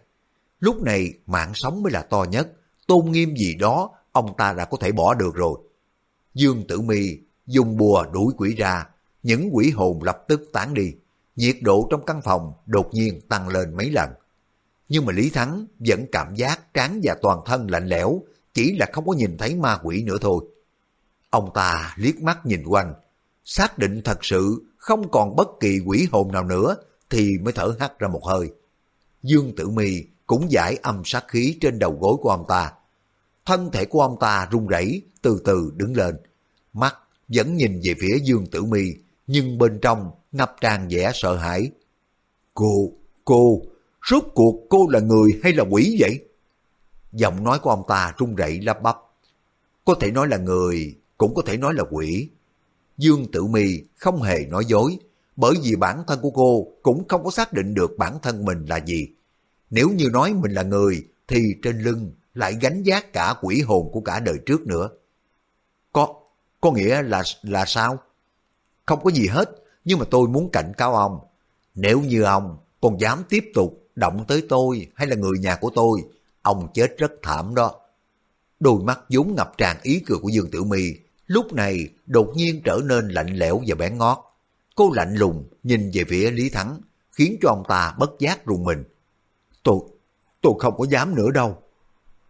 Lúc này mạng sống mới là to nhất, tôn nghiêm gì đó ông ta đã có thể bỏ được rồi. Dương Tử Mi dùng bùa đuổi quỷ ra, những quỷ hồn lập tức tán đi. Nhiệt độ trong căn phòng đột nhiên tăng lên mấy lần. Nhưng mà Lý Thắng vẫn cảm giác trán và toàn thân lạnh lẽo, chỉ là không có nhìn thấy ma quỷ nữa thôi. Ông ta liếc mắt nhìn quanh, xác định thật sự không còn bất kỳ quỷ hồn nào nữa thì mới thở hắt ra một hơi. Dương Tử Mi cũng giải âm sát khí trên đầu gối của ông ta. Thân thể của ông ta run rẩy từ từ đứng lên. Mắt vẫn nhìn về phía Dương Tử Mi nhưng bên trong ngập tràn vẻ sợ hãi. Cô, cô, rốt cuộc cô là người hay là quỷ vậy? Giọng nói của ông ta run rẩy lắp bắp. Có thể nói là người, cũng có thể nói là quỷ. Dương Tử Mi không hề nói dối, bởi vì bản thân của cô cũng không có xác định được bản thân mình là gì. Nếu như nói mình là người, thì trên lưng lại gánh giác cả quỷ hồn của cả đời trước nữa. Có, có nghĩa là là sao? Không có gì hết, nhưng mà tôi muốn cảnh cáo ông. Nếu như ông còn dám tiếp tục động tới tôi hay là người nhà của tôi, ông chết rất thảm đó. Đôi mắt vốn ngập tràn ý cười của Dương Tử Mi lúc này đột nhiên trở nên lạnh lẽo và bén ngót. Cô lạnh lùng nhìn về phía Lý Thắng, khiến cho ông ta bất giác rùng mình. Tôi, tôi không có dám nữa đâu.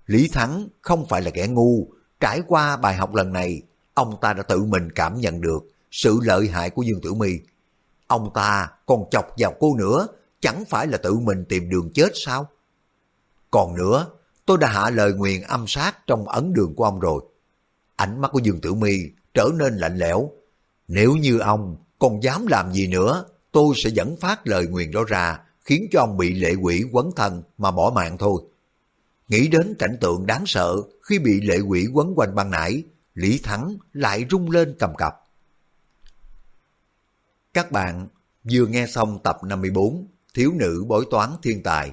Lý Thắng không phải là kẻ ngu, trải qua bài học lần này, ông ta đã tự mình cảm nhận được sự lợi hại của Dương Tử Mi. Ông ta còn chọc vào cô nữa, chẳng phải là tự mình tìm đường chết sao? Còn nữa, tôi đã hạ lời nguyền âm sát trong ấn đường của ông rồi. Ánh mắt của Dương Tử Mi trở nên lạnh lẽo. Nếu như ông còn dám làm gì nữa, tôi sẽ dẫn phát lời nguyền đó ra, khiến cho ông bị lệ quỷ quấn thân mà bỏ mạng thôi. Nghĩ đến cảnh tượng đáng sợ khi bị lệ quỷ quấn quanh ban nãy, Lý Thắng lại rung lên cầm cập. Các bạn vừa nghe xong tập 54 Thiếu nữ bói toán thiên tài.